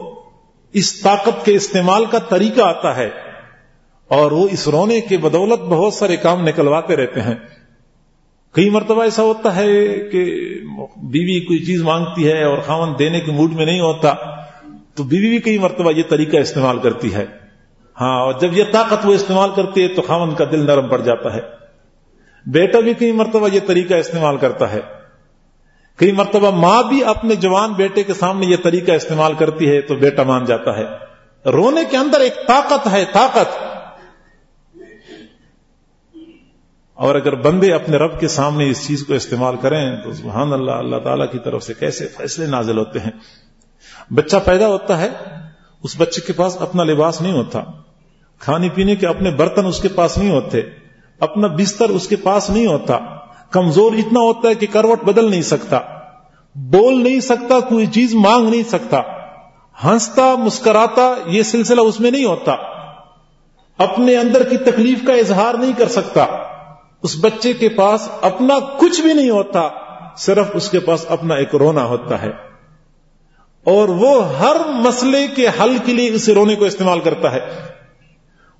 اس طاقت کے استعمال کا طریقہ آتا ہے اور وہ اس رونے کے بدولت بہت سارے کام نکلواتے رہتے ہیں۔ کئی مرتبہ ایسا ہوتا ہے کہ بیوی کوئی چیز مانگتی ہے اور خاون دینے کے موڈ میں نہیں ہوتا، تو بیوی بھی کئی مرتبہ یہ طریقہ استعمال کرتی ہے۔ ہاں اور جب یہ طاقت وہ استعمال کرتی ہے تو خاون کا دل نرم پڑ جاتا ہے۔ بیٹا بھی کئی مرتبہ یہ طریقہ استعمال کرتا ہے۔ کئی مرتبہ ماں بھی اپنے جوان بیٹے کے سامنے یہ طریقہ استعمال کرتی ہے تو بیٹا مان جاتا ہے۔ رونے کے اندر ایک طاقت ہے، طاقت۔ اور اگر بندے اپنے رب کے سامنے اس چیز کو استعمال کریں تو سبحان اللہ اللہ تعالی کی طرف سے کیسے فیصلے نازل ہوتے ہیں۔ بچہ پیدا ہوتا ہے، اس بچے کے پاس اپنا لباس نہیں ہوتا۔ کھانے پینے کے اپنے برتن اس کے پاس نہیں ہوتے۔ اپنا بستر اس کے پاس نہیں ہوتا۔ کمزور اتنا ہوتا ہے کہ کروٹ بدل نہیں سکتا، بول نہیں سکتا، کوئی چیز مانگ نہیں سکتا۔ ہنستا، مسکراتا، یہ سلسلہ اس میں نہیں ہوتا۔ اپنے اندر کی تکلیف کا اظہار نہیں کر سکتا۔ اس بچے کے پاس اپنا کچھ بھی نہیں ہوتا، صرف اس کے پاس اپنا ایک رونا ہوتا ہے۔ اور وہ ہر مسئلے کے حل کے لیے اس رونے کو استعمال کرتا ہے۔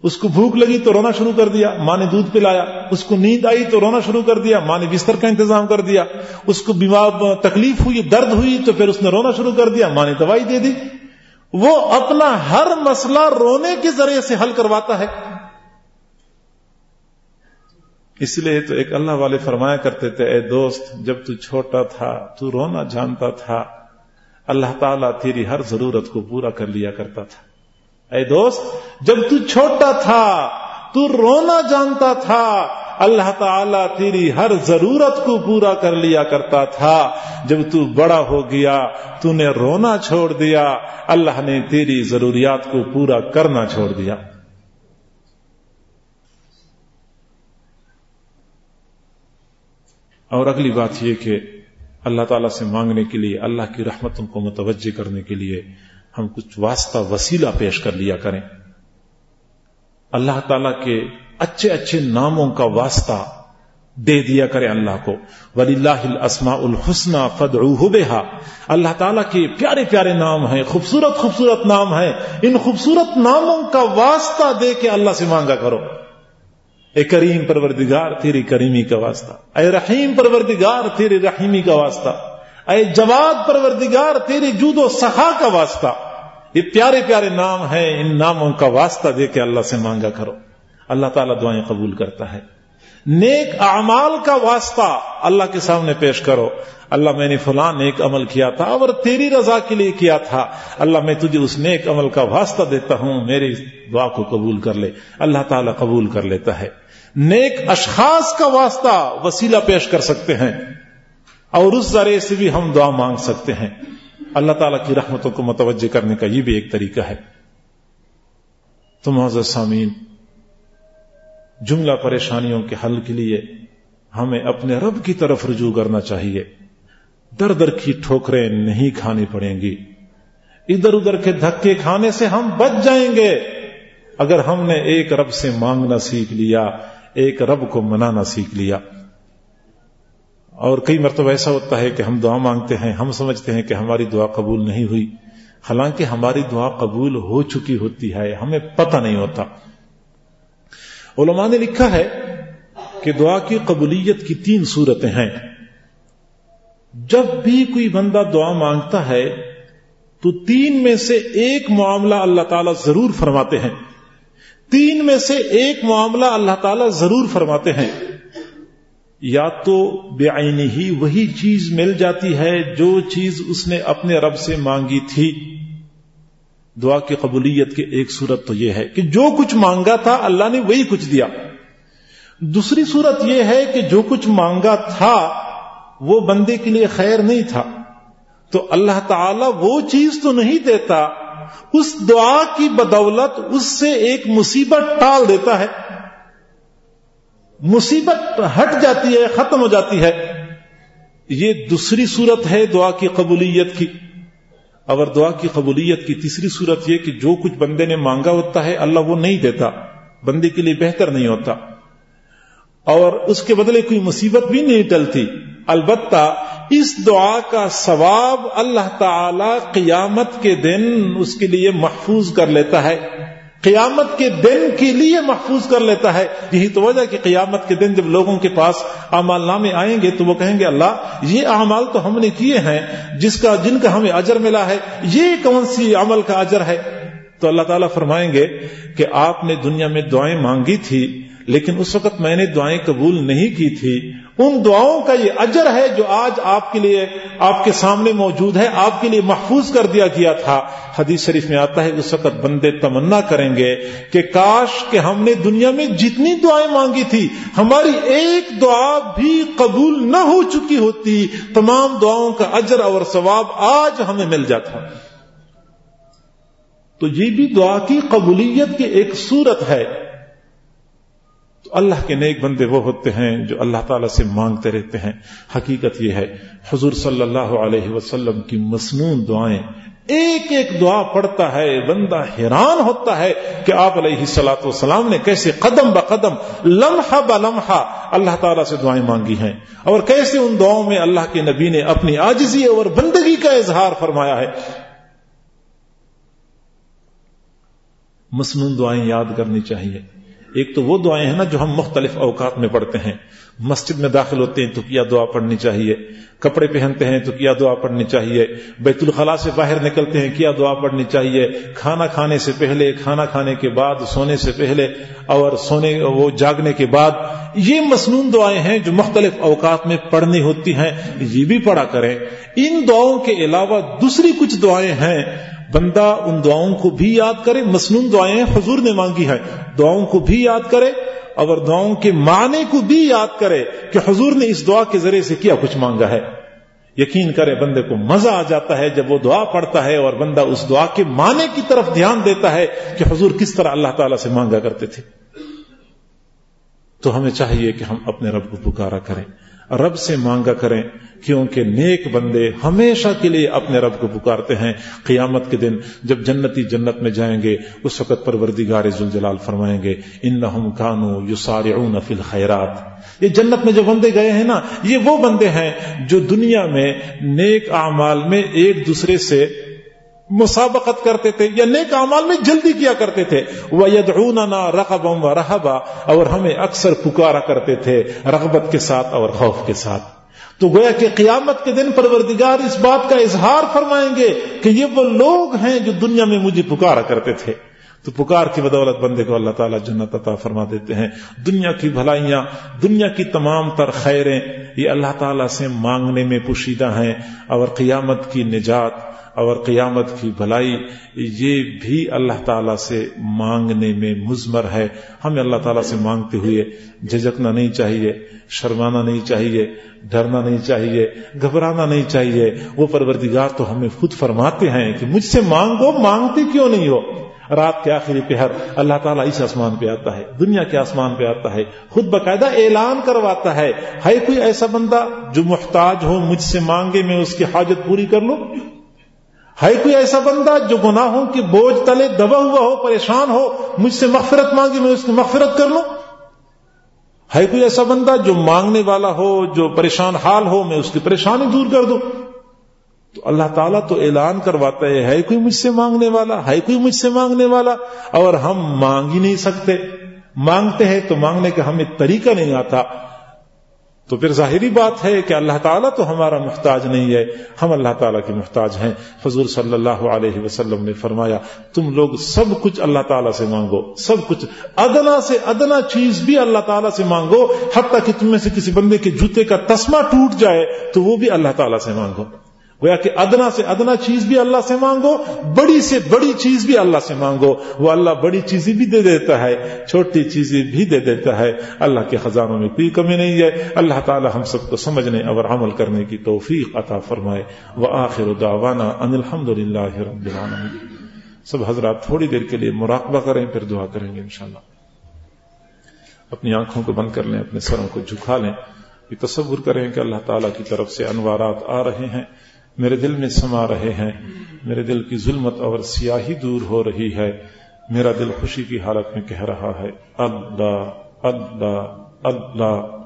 اس کو بھوک لگی تو رونا شروع کر دیا، ماں نے دودھ پلایا، اس کو نیند آئی تو رونا شروع کر دیا، ماں نے بستر کا انتظام کر دیا، اس کو بیمار تکلیف ہوئی، درد ہوئی تو پھر اس نے رونا شروع کر دیا، ماں نے دوائی دے دی۔ وہ اپنا ہر مسئلہ رونے کے ذریعے سے حل کرواتا ہے۔ اس لیے تو ایک اللہ والے فرمایا کرتے تھے، اے دوست، جب تو چھوٹا تھا، تو رونا جانتا تھا، اللہ تعالیٰ تیری ہر ضرورت کو پورا کر لیا کرتا تھا۔ اے دوست، جب تو چھوٹا تھا، تو رونا جانتا تھا، اللہ تعالی تیری ہر ضرورت کو پورا کر لیا کرتا تھا۔ جب تو بڑا ہو گیا تو نے رونا چھوڑ دیا، اللہ نے تیری ضروریات کو پورا کرنا چھوڑ دیا۔ اور اگلی بات یہ کہ اللہ تعالیٰ سے مانگنے کے لیے، اللہ کی رحمتوں کو متوجہ کرنے کے لیے ہم کچھ واسطہ وسیلہ پیش کر لیا کریں۔ اللہ تعالی کے اچھے اچھے ناموں کا واسطہ دے دیا کرے اللہ کو۔ ولی اللہ السما الحسن فد بہا اللہ تعالیٰ کے پیارے پیارے نام ہیں، خوبصورت خوبصورت نام ہیں۔ ان خوبصورت ناموں کا واسطہ دے کے اللہ سے مانگا کرو۔ اے کریم پروردگار، تیری کریمی کا واسطہ۔ اے رحیم پروردگار، تیری رحیمی کا واسطہ۔ اے جواد پروردگار، تیری جود و سخا کا واسطہ۔ یہ پیارے پیارے نام ہیں، ان ناموں کا واسطہ دے کے اللہ سے مانگا کرو۔ اللہ تعالیٰ دعائیں قبول کرتا ہے۔ نیک اعمال کا واسطہ اللہ کے سامنے پیش کرو۔ اللہ میں نے فلاں نیک عمل کیا تھا اور تیری رضا کے لیے کیا تھا۔ اللہ میں تجھے اس نیک عمل کا واسطہ دیتا ہوں۔ میری دعا کو قبول کر لے۔ اللہ تعالیٰ قبول کر لیتا ہے۔ نیک اشخاص کا واسطہ وسیلہ پیش کر سکتے ہیں۔ اور اس ذریعے سے بھی ہم دعا مانگ سکتے ہیں۔ اللہ تعالیٰ کی رحمتوں کو متوجہ کرنے کا یہ بھی ایک طریقہ ہے۔ تو معذر سامین جملہ پریشانیوں کے حل کے لیے ہمیں اپنے رب کی طرف رجوع کرنا چاہیے۔ در در کی ٹھوکریں نہیں کھانی پڑیں گی۔ ادھر ادھر کے دھکے کھانے سے ہم بچ جائیں گے۔ اگر ہم نے ایک رب سے مانگنا سیکھ لیا، ایک رب کو منانا سیکھ لیا اور کئی مرتبہ ایسا ہوتا ہے کہ ہم دعا مانگتے ہیں، ہم سمجھتے ہیں کہ ہماری دعا قبول نہیں ہوئی۔ حالانکہ ہماری دعا قبول ہو چکی ہوتی ہے، ہمیں پتہ نہیں ہوتا۔ علماء نے لکھا ہے کہ دعا کی قبولیت کی تین صورتیں ہیں۔ جب بھی کوئی بندہ دعا مانگتا ہے، تو تین میں سے ایک معاملہ اللہ تعالیٰ ضرور فرماتے ہیں۔ تین میں سے ایک معاملہ اللہ تعالیٰ ضرور فرماتے ہیں۔ یا تو بے آئینی ہی وہی چیز مل جاتی ہے جو چیز اس نے اپنے رب سے مانگی تھی۔ دعا کی قبولیت کی ایک صورت تو یہ ہے کہ جو کچھ مانگا تھا اللہ نے وہی کچھ دیا۔ دوسری صورت یہ ہے کہ جو کچھ مانگا تھا وہ بندے کے لیے خیر نہیں تھا۔ تو اللہ تعالی وہ چیز تو نہیں دیتا، اس دعا کی بدولت اس سے ایک مصیبت ٹال دیتا ہے۔ مصیبت ہٹ جاتی ہے، ختم ہو جاتی ہے۔ یہ دوسری صورت ہے دعا کی قبولیت کی۔ اور دعا کی قبولیت کی تیسری صورت یہ کہ جو کچھ بندے نے مانگا ہوتا ہے، اللہ وہ نہیں دیتا۔ بندے کے لیے بہتر نہیں ہوتا۔ اور اس کے بدلے کوئی مصیبت بھی نہیں ٹلتی۔ البتہ اس دعا کا ثواب اللہ تعالی قیامت کے دن اس کے لیے محفوظ کر لیتا ہے۔ قیامت کے دن کے لیے محفوظ کر لیتا ہے۔ یہی تو وجہ کہ قیامت کے دن جب لوگوں کے پاس اعمال نامے آئیں گے تو وہ کہیں گے، اللہ، یہ اعمال تو ہم نے کیے ہیں، جس کا، جن کا ہمیں اجر ملا ہے، یہ کون سی عمل کا اجر ہے؟ تو اللہ تعالیٰ فرمائیں گے کہ آپ نے دنیا میں دعائیں مانگی تھی، لیکن اس وقت میں نے دعائیں قبول نہیں کی تھی۔ ان دعاؤں کا یہ اجر ہے جو آج آپ کے لیے آپ کے سامنے موجود ہے، آپ کے لیے محفوظ کر دیا گیا تھا۔ حدیث شریف میں آتا ہے، اس وقت بندے تمنا کریں گے کہ کاش کہ ہم نے دنیا میں جتنی دعائیں مانگی تھی، ہماری ایک دعا بھی قبول نہ ہو چکی ہوتی، تمام دعاؤں کا اجر اور ثواب آج ہمیں مل جاتا۔ تو یہ بھی دعا کی قبولیت کی ایک صورت ہے۔ اللہ کے نیک بندے وہ ہوتے ہیں جو اللہ تعالیٰ سے مانگتے رہتے ہیں۔ حقیقت یہ ہے، حضور صلی اللہ علیہ وسلم کی مصنون دعائیں، ایک ایک دعا پڑتا ہے، بندہ حیران ہوتا ہے کہ آپ علیہ سلاۃ والسلام نے کیسے قدم ب قدم، لمحہ ب لمحہ اللہ تعالیٰ سے دعائیں مانگی ہیں۔ اور کیسے ان دعاؤں میں اللہ کے نبی نے اپنی آجزی اور بندگی کا اظہار فرمایا ہے۔ مصنون دعائیں یاد کرنی چاہیے۔ ایک تو وہ دعائیں ہیں نا جو ہم مختلف اوقات میں پڑھتے ہیں۔ مسجد میں داخل ہوتے ہیں تو کیا دعا پڑھنی چاہیے؟ کپڑے پہنتے ہیں تو کیا دعا پڑھنی چاہیے؟ بیت الخلاء سے باہر نکلتے ہیں کیا دعا پڑھنی چاہیے؟ کھانا کھانے سے پہلے، کھانا کھانے کے بعد، سونے سے پہلے اور سونے، وہ جاگنے کے بعد۔ یہ مصنون دعائیں ہیں جو مختلف اوقات میں پڑھنی ہوتی ہیں۔ یہ بھی پڑھا کریں۔ ان دعاؤں کے علاوہ دوسری کچھ دعائیں ہیں۔ بندہ ان دعاؤں کو بھی یاد کرے مصنون دعائیں حضور نے مانگی ہیں۔ دعاؤں کو بھی یاد کرے اور دعاؤں کے معنی کو بھی یاد کرے کہ حضور نے اس دعا کے ذریعے سے کیا کچھ مانگا ہے۔ یقین کرے بندے کو مزہ آ جاتا ہے جب وہ دعا پڑھتا ہے اور بندہ اس دعا کے معنی کی طرف دھیان دیتا ہے کہ حضور کس طرح اللہ تعالی سے مانگا کرتے تھے۔ تو ہمیں چاہیے کہ ہم اپنے رب کو پکارا کریں۔ رب سے مانگا کریں، کیونکہ نیک بندے ہمیشہ کے لیے اپنے رب کو پکارتے ہیں۔ قیامت کے دن جب جنتی جنت میں جائیں گے، اس وقت پروردگار ذوالجلال فرمائیں گے، انہم کانو یسارعون فی الخیرات۔ یہ جنت میں جو بندے گئے ہیں نا، یہ وہ بندے ہیں جو دنیا میں نیک اعمال میں ایک دوسرے سے مسابقت کرتے تھے یا نیک اعمال میں جلدی کیا کرتے تھے۔ وہ یدعوننا رغبا و رہبا اور ہمیں اکثر پکارا کرتے تھے رغبت کے ساتھ اور خوف کے ساتھ۔ تو گویا کہ قیامت کے دن پروردگار اس بات کا اظہار فرمائیں گے کہ یہ وہ لوگ ہیں جو دنیا میں مجھے پکارا کرتے تھے۔ تو پکار کی بدولت بندے کو اللہ تعالیٰ جنت عطا فرما دیتے ہیں۔ دنیا کی بھلائیاں، دنیا کی تمام تر خیریں، یہ اللہ تعالیٰ سے مانگنے میں پوشیدہ ہیں۔ اور قیامت کی نجات اور قیامت کی بھلائی یہ بھی اللہ تعالیٰ سے مانگنے میں مزمر ہے۔ ہمیں اللہ تعالیٰ سے مانگتے ہوئے جھجکنا نہیں چاہیے، شرمانا نہیں چاہیے، ڈرنا نہیں چاہیے، گھبرانا نہیں چاہیے۔ وہ پروردگار تو ہمیں خود فرماتے ہیں کہ مجھ سے مانگو مانگتی کیوں نہیں ہو؟ رات کے آخری پہر اللہ تعالیٰ اس آسمان پہ آتا ہے، دنیا کے آسمان پہ آتا ہے، خود باقاعدہ اعلان کرواتا ہے۔ ہے کوئی ایسا بندہ جو محتاج ہو، مجھ سے مانگے میں اس کی حاجت پوری کر لوں ہے کوئی ایسا بندہ جو گناہوں کے بوجھ تلے دبا ہوا ہو، پریشان ہو، مجھ سے مغفرت مانگی میں اس کی مغفرت کر لوں؟ ہے کوئی ایسا بندہ جو مانگنے والا ہو، جو پریشان حال ہو، میں اس کی پریشانی دور کر دوں؟ تو اللہ تعالیٰ تو اعلان کرواتا ہے ہے کوئی مجھ سے مانگنے والا؟ ہے کوئی مجھ سے مانگنے والا؟ اور ہم مانگ ہی نہیں سکتے۔ مانگتے ہیں تو مانگنے کا ہمیں طریقہ نہیں آتا۔ تو پھر ظاہری بات ہے کہ اللہ تعالیٰ تو ہمارا محتاج نہیں ہے، ہم اللہ تعالیٰ کے محتاج ہیں۔ فضول صلی اللہ علیہ وسلم نے فرمایا، تم لوگ سب کچھ اللہ تعالیٰ سے مانگو۔ سب کچھ۔ ادنا سے ادنا چیز بھی اللہ تعالیٰ سے مانگو، حتیٰ کہ تم میں سے کسی بندے کے جوتے کا تسمہ ٹوٹ جائے تو وہ بھی اللہ تعالیٰ سے مانگو۔ گویا کہ ادنا سے ادنا چیز بھی اللہ سے مانگو، بڑی سے بڑی چیز بھی اللہ سے مانگو۔ وہ اللہ بڑی چیزیں بھی دے دیتا ہے، چھوٹی چیزیں بھی دے دیتا ہے۔ اللہ کے خزانوں میں کوئی کمی نہیں ہے۔ اللہ تعالی ہم سب کو سمجھنے اور عمل کرنے کی توفیق عطا فرمائے۔ وہ آخر دعوانا ان الحمد للہ رب العالمین۔ سب حضرات تھوڑی دیر کے لیے مراقبہ کریں، پھر دعا کریں گے انشاءاللہ۔ اپنی آنکھوں کو بند کر لیں، اپنے سروں کو جھکا لیں۔ یہ تصور کریں کہ اللہ تعالیٰ کی طرف سے انوارات آ رہے ہیں۔ میرے دل میں سما رہے ہیں۔ میرے دل کی ظلمت اور سیاہی دور ہو رہی ہے۔ میرا دل خوشی کی حالت میں کہہ رہا ہے۔ اللہ اللہ اللہ۔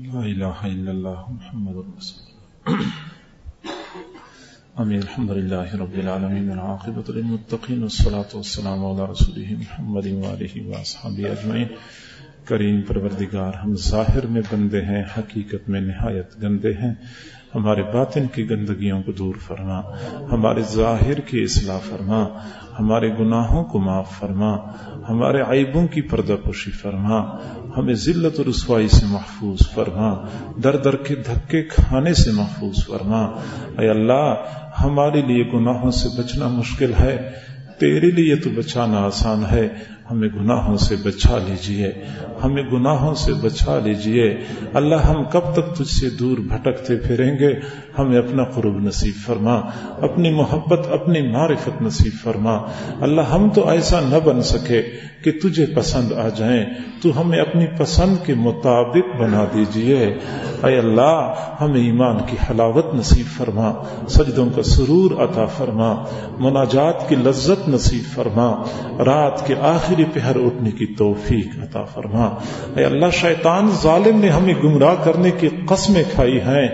لا إله إلا الله محمد رسول أمين الحمد لله رب العالمين العاقبة للمتقين والصلاة والسلام على رسوله محمد وآله وأصحابه أجمعين کریم پروردگار، ہم ظاہر میں بندے ہیں، حقیقت میں نہایت گندے ہیں۔ ہمارے باطن کی گندگیوں کو دور فرما، ہمارے ظاہر کی اصلاح فرما، ہمارے گناہوں کو معاف فرما، ہمارے عیبوں کی پردہ پوشی فرما، ہمیں ذلت و رسوائی سے محفوظ فرما، در در کے دھکے کھانے سے محفوظ فرما۔ اے اللہ، ہمارے لیے گناہوں سے بچنا مشکل ہے، تیرے لیے تو بچانا آسان ہے ہمیں گناہوں سے بچا لیجیے، ہمیں گناہوں سے بچا لیجیے۔ اللہ ہم کب تک تجھ سے دور بھٹکتے پھریں گے؟ ہمیں اپنا قرب نصیب فرما، اپنی محبت، اپنی معرفت نصیب فرما۔ اللہ ہم تو ایسا نہ بن سکے کہ تجھے پسند آ جائیں۔ تو ہمیں اپنی پسند کے مطابق بنا دیجیے۔ اے اللہ، ہمیں ایمان کی حلاوت نصیب فرما، سجدوں کا سرور عطا فرما، مناجات کی لذت نصیب فرما۔ رات کے آخری پہر اٹھنے کی توفیق عطا فرما۔ اے اللہ، شیطان ظالم نے ہمیں گمراہ کرنے کی قسمیں کھائی ہیں۔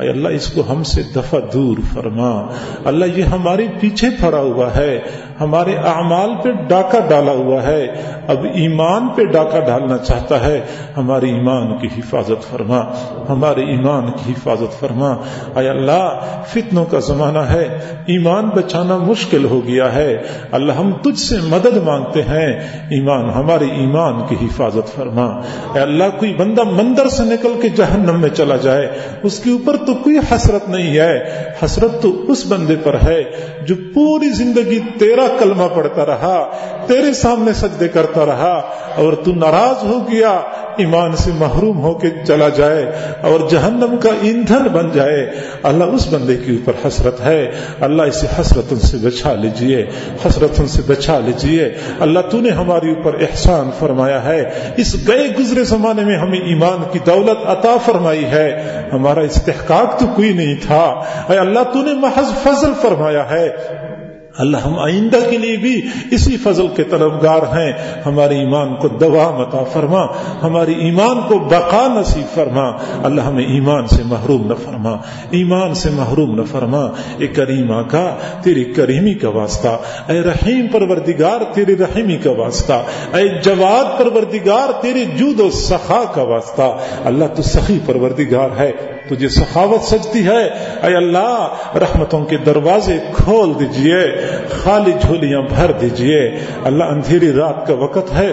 اے اللہ، اس کو ہم سے دفع دور فرما۔ اللہ، یہ ہمارے پیچھے پڑا ہوا ہے۔ ہمارے اعمال پہ ڈاکہ ڈالا ہوا ہے۔ اب ایمان پہ ڈاکہ ڈالنا چاہتا ہے۔ ہمارے ایمان کی حفاظت فرما۔ ہمارے ایمان کی حفاظت فرما۔ اے اللہ، فتنوں کا زمانہ ہے۔ ایمان بچانا مشکل ہو گیا ہے۔ اللہ، ہم تجھ سے مدد مانگتے ہیں۔ ایمان، ہمارے ایمان کی حفاظت فرما۔ اے اللہ، کوئی بندہ مندر سے نکل کے جہنم میں چلا جائے، اس کے اوپر تو کوئی حسرت نہیں ہے۔ حسرت تو اس بندے پر ہے جو پوری زندگی تیرا کلمہ پڑھتا رہا، تیرے سامنے سجدے کرتا رہا، اور تو ناراض ہو گیا، ایمان سے محروم ہو کے چلا جائے، اور جہنم کا ایندھن بن جائے۔ اللہ اس بندے کے اوپر حسرت ہے۔ اللہ اسے حسرتوں سے بچا لیجیے، حسرتوں سے بچا لیجیے۔ اللہ تو نے ہمارے اوپر احسان فرمایا ہے۔ اس گئے گزرے زمانے میں ہمیں ایمان کی دولت عطا فرمائی ہے۔ ہمارا استحقاق تو کوئی نہیں تھا۔ اے اللہ تو نے محض فضل فرمایا ہے۔ اللہ ہم آئندہ کے لیے بھی اسی فضل کے طلبگار ہیں۔ ہمارے ایمان کو دوا متا فرما، ہماری ایمان کو بقا نصیب فرما۔ اللہ ہمیں ایمان سے محروم نہ فرما، ایمان سے محروم نہ فرما۔ اے کریمہ کا تیری کریمی کا واسطہ۔ اے رحیم پروردگار، تیری رحیمی کا واسطہ۔ اے جواد پروردگار، تیری جود و سخا کا واسطہ۔ اللہ تو سخی پروردگار ہے۔ تجھے سخاوت سجتی ہے۔ اے اللہ، رحمتوں کے دروازے کھول دیجیے، خالی جھولیاں بھر دیجیے۔ اللہ اندھیری رات کا وقت ہے۔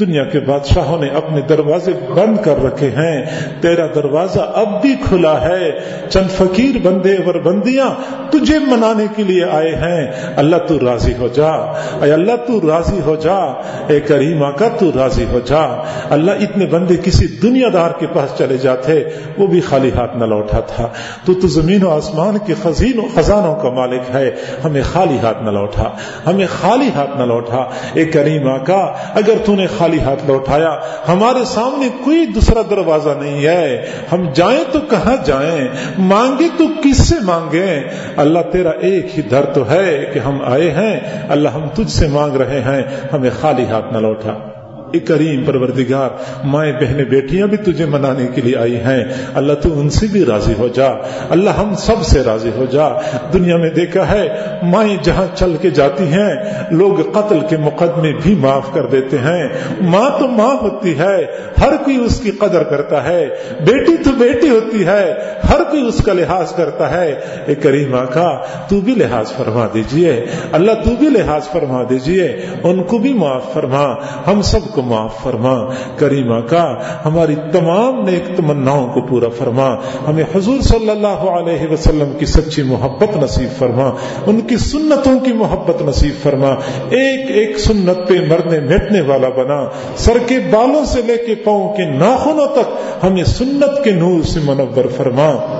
دنیا کے بادشاہوں نے اپنے دروازے بند کر رکھے ہیں۔ تیرا دروازہ اب بھی کھلا ہے۔ چند فقیر بندے اور بندیاں تجھے منانے کے لیے آئے ہیں۔ اللہ تو راضی ہو جا۔ اے اللہ تو راضی ہو جا۔ اے کریمہ کا تو راضی ہو جا۔ اللہ اتنے بندے کسی دنیا دار کے پاس چلے جاتے، وہ بھی خالی ہاتھ نہ لوٹا تھا۔ تو تو زمین و آسمان کے خزین و خزانوں کا مالک ہے۔ ہمیں خالی ہاتھ نہ لوٹا۔ ہمیں خالی ہاتھ نہ لوٹا۔ اے کریمہ کا اگر تو نے خالی ہاتھ لوٹایا ہمارے سامنے کوئی دوسرا دروازہ نہیں ہے۔ ہم جائیں تو کہاں جائیں؟ مانگے تو کس سے مانگے اللہ تیرا ایک ہی در تو ہے کہ ہم آئے ہیں۔ اللہ ہم تجھ سے مانگ رہے ہیں۔ ہمیں خالی ہاتھ نہ لوٹا۔ کریم پروردگار، مائیں بہنیں بیٹیاں بھی تجھے منانے کے لیے آئی ہیں۔ اللہ تو ان سے بھی راضی ہو جا۔ اللہ ہم سب سے راضی ہو جا۔ دنیا میں دیکھا ہے، مائیں جہاں چل کے جاتی ہیں، لوگ قتل کے مقدمے بھی معاف کر دیتے ہیں۔ ماں تو ماں ہوتی ہے، ہر کوئی اس کی قدر کرتا ہے۔ بیٹی تو بیٹی ہوتی ہے، ہر کوئی اس کا لحاظ کرتا ہے۔ اے کریم کا تو بھی لحاظ فرما دیجیے۔ اللہ تو بھی لحاظ فرما دیجیے، ان کو بھی معاف فرما۔ ہم سب کو کو معاف فرما، کریمہ کا، ہماری تمام نیک تمناؤں کو پورا فرما۔ ہمیں حضور صلی اللہ علیہ وسلم کی سچی محبت نصیب فرما، ان کی سنتوں کی محبت نصیب فرما۔ ایک ایک سنت پہ مرنے مٹنے والا بنا، سر کے بالوں سے لے کے پاؤں کے ناخنوں تک ہمیں سنت کے نور سے منور فرما۔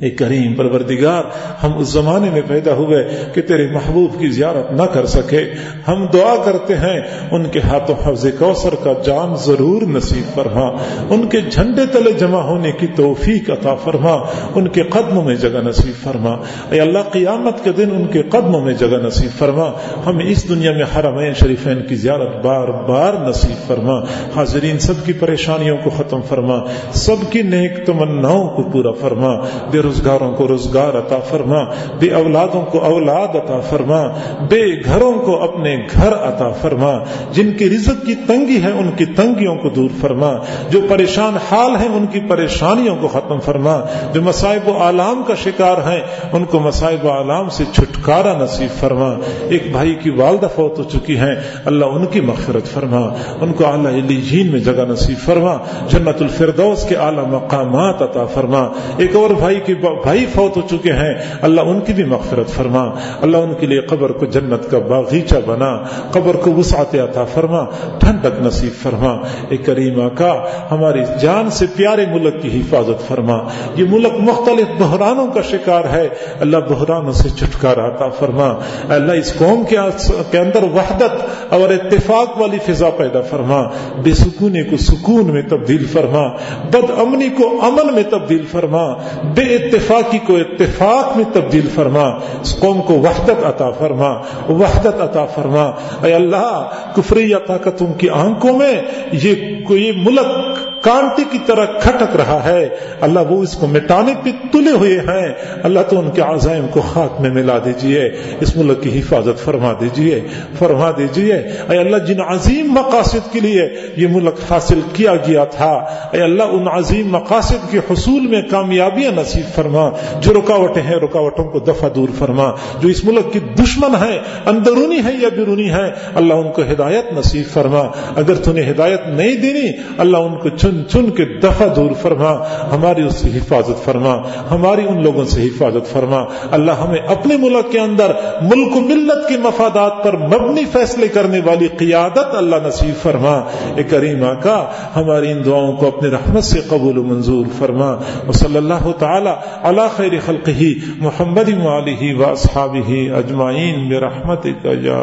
اے کریم پروردگار، ہم اس زمانے میں پیدا ہوئے کہ تیرے محبوب کی زیارت نہ کر سکے۔ ہم دعا کرتے ہیں، ان کے ہاتھوں حفظ کوثر کا جام ضرور نصیب فرما۔ ان کے جھنڈے تلے جمع ہونے کی توفیق عطا فرما۔ ان کے قدموں میں جگہ نصیب فرما۔ اے اللہ، قیامت کے دن ان کے قدموں میں جگہ نصیب فرما۔ ہم اس دنیا میں حرمین شریفین کی زیارت بار بار نصیب فرما۔ حاضرین، سب کی پریشانیوں کو ختم فرما۔ سب کی نیک تمناؤں کو پورا فرما۔ دے روزگاروں کو روزگار عطا فرما، بے اولادوں کو اولاد عطا فرما، بے گھروں کو اپنے گھر عطا فرما، جن کی رزق کی تنگی ہے ان کی تنگیوں کو دور فرما، جو پریشان حال ہیں ان کی پریشانیوں کو ختم فرما، جو مصائب و عالام کا شکار ہیں ان کو مصائب و عالام سے چھٹکارا نصیب فرما۔ ایک بھائی کی والدہ فوت ہو چکی ہیں، اللہ ان کی مغفرت فرما۔ ان کو اعلیٰ جھین میں جگہ نصیب فرما، جنت الفردوس کے اعلیٰ مقامات عطا فرما۔ ایک اور بھائی کی بھائی فوت ہو چکے ہیں۔ اللہ ان کی بھی مغفرت فرما۔ اللہ ان کے لیے قبر کو جنت کا باغیچہ بنا۔ قبر کو وسعت عطا فرما۔ ٹھنڈک نصیب فرما۔ اے کریم کا ہماری جان سے پیارے ملک کی حفاظت فرما۔ یہ ملک مختلف بحرانوں کا شکار ہے۔ اللہ بحرانوں سے چھٹکارا عطا فرما۔ اللہ اس قوم کے اندر وحدت اور اتفاق والی فضا پیدا فرما۔ بے سکونے کو سکون میں تبدیل فرما۔ بد امنی کو امن میں تبدیل فرما۔ بے اتفاقی کو اتفاق میں تبدیل فرما، اس قوم کو وحدت عطا فرما، وحدت عطا فرما۔ اے اللہ، کفری یا طاقتوں کی آنکھوں میں یہ ملک کانٹے کی طرح کھٹک رہا ہے۔ اللہ وہ اس کو مٹانے پہ تلے ہوئے ہیں۔ اللہ تو ان کے عزائم کو خاک میں ملا دیجیے۔ اس ملک کی حفاظت فرما دیجیے۔ فرما دیجیے۔ اے اللہ، جن عظیم مقاصد کے لیے یہ ملک حاصل کیا گیا تھا، اے اللہ، ان عظیم مقاصد کے حصول میں کامیابیاں نصیب فرما۔ جو رکاوٹیں ہیں، رکاوٹوں کو دفع دور فرما۔ جو اس ملک کی دشمن ہے اندرونی ہے یا بیرونی ہے اللہ ان کو ہدایت نصیب فرما۔ اگر تو نے ہدایت نہیں دینی، اللہ ان کو چن چن کے دفع دور فرما، ہماری اس سے حفاظت فرما، ہماری ان لوگوں سے حفاظت فرما۔ اللہ ہمیں اپنے ملک کے اندر ملک و ملت کے مفادات پر مبنی فیصلے کرنے والی قیادت اللہ نصیب فرما۔ اے کریم کا ہماری ان دعاؤں کو اپنے رحمت سے قبول و منظور فرما۔ و صلی اللہ تعالی اللہ خیر خلق ہی محمد و اجمعین برحمتک یا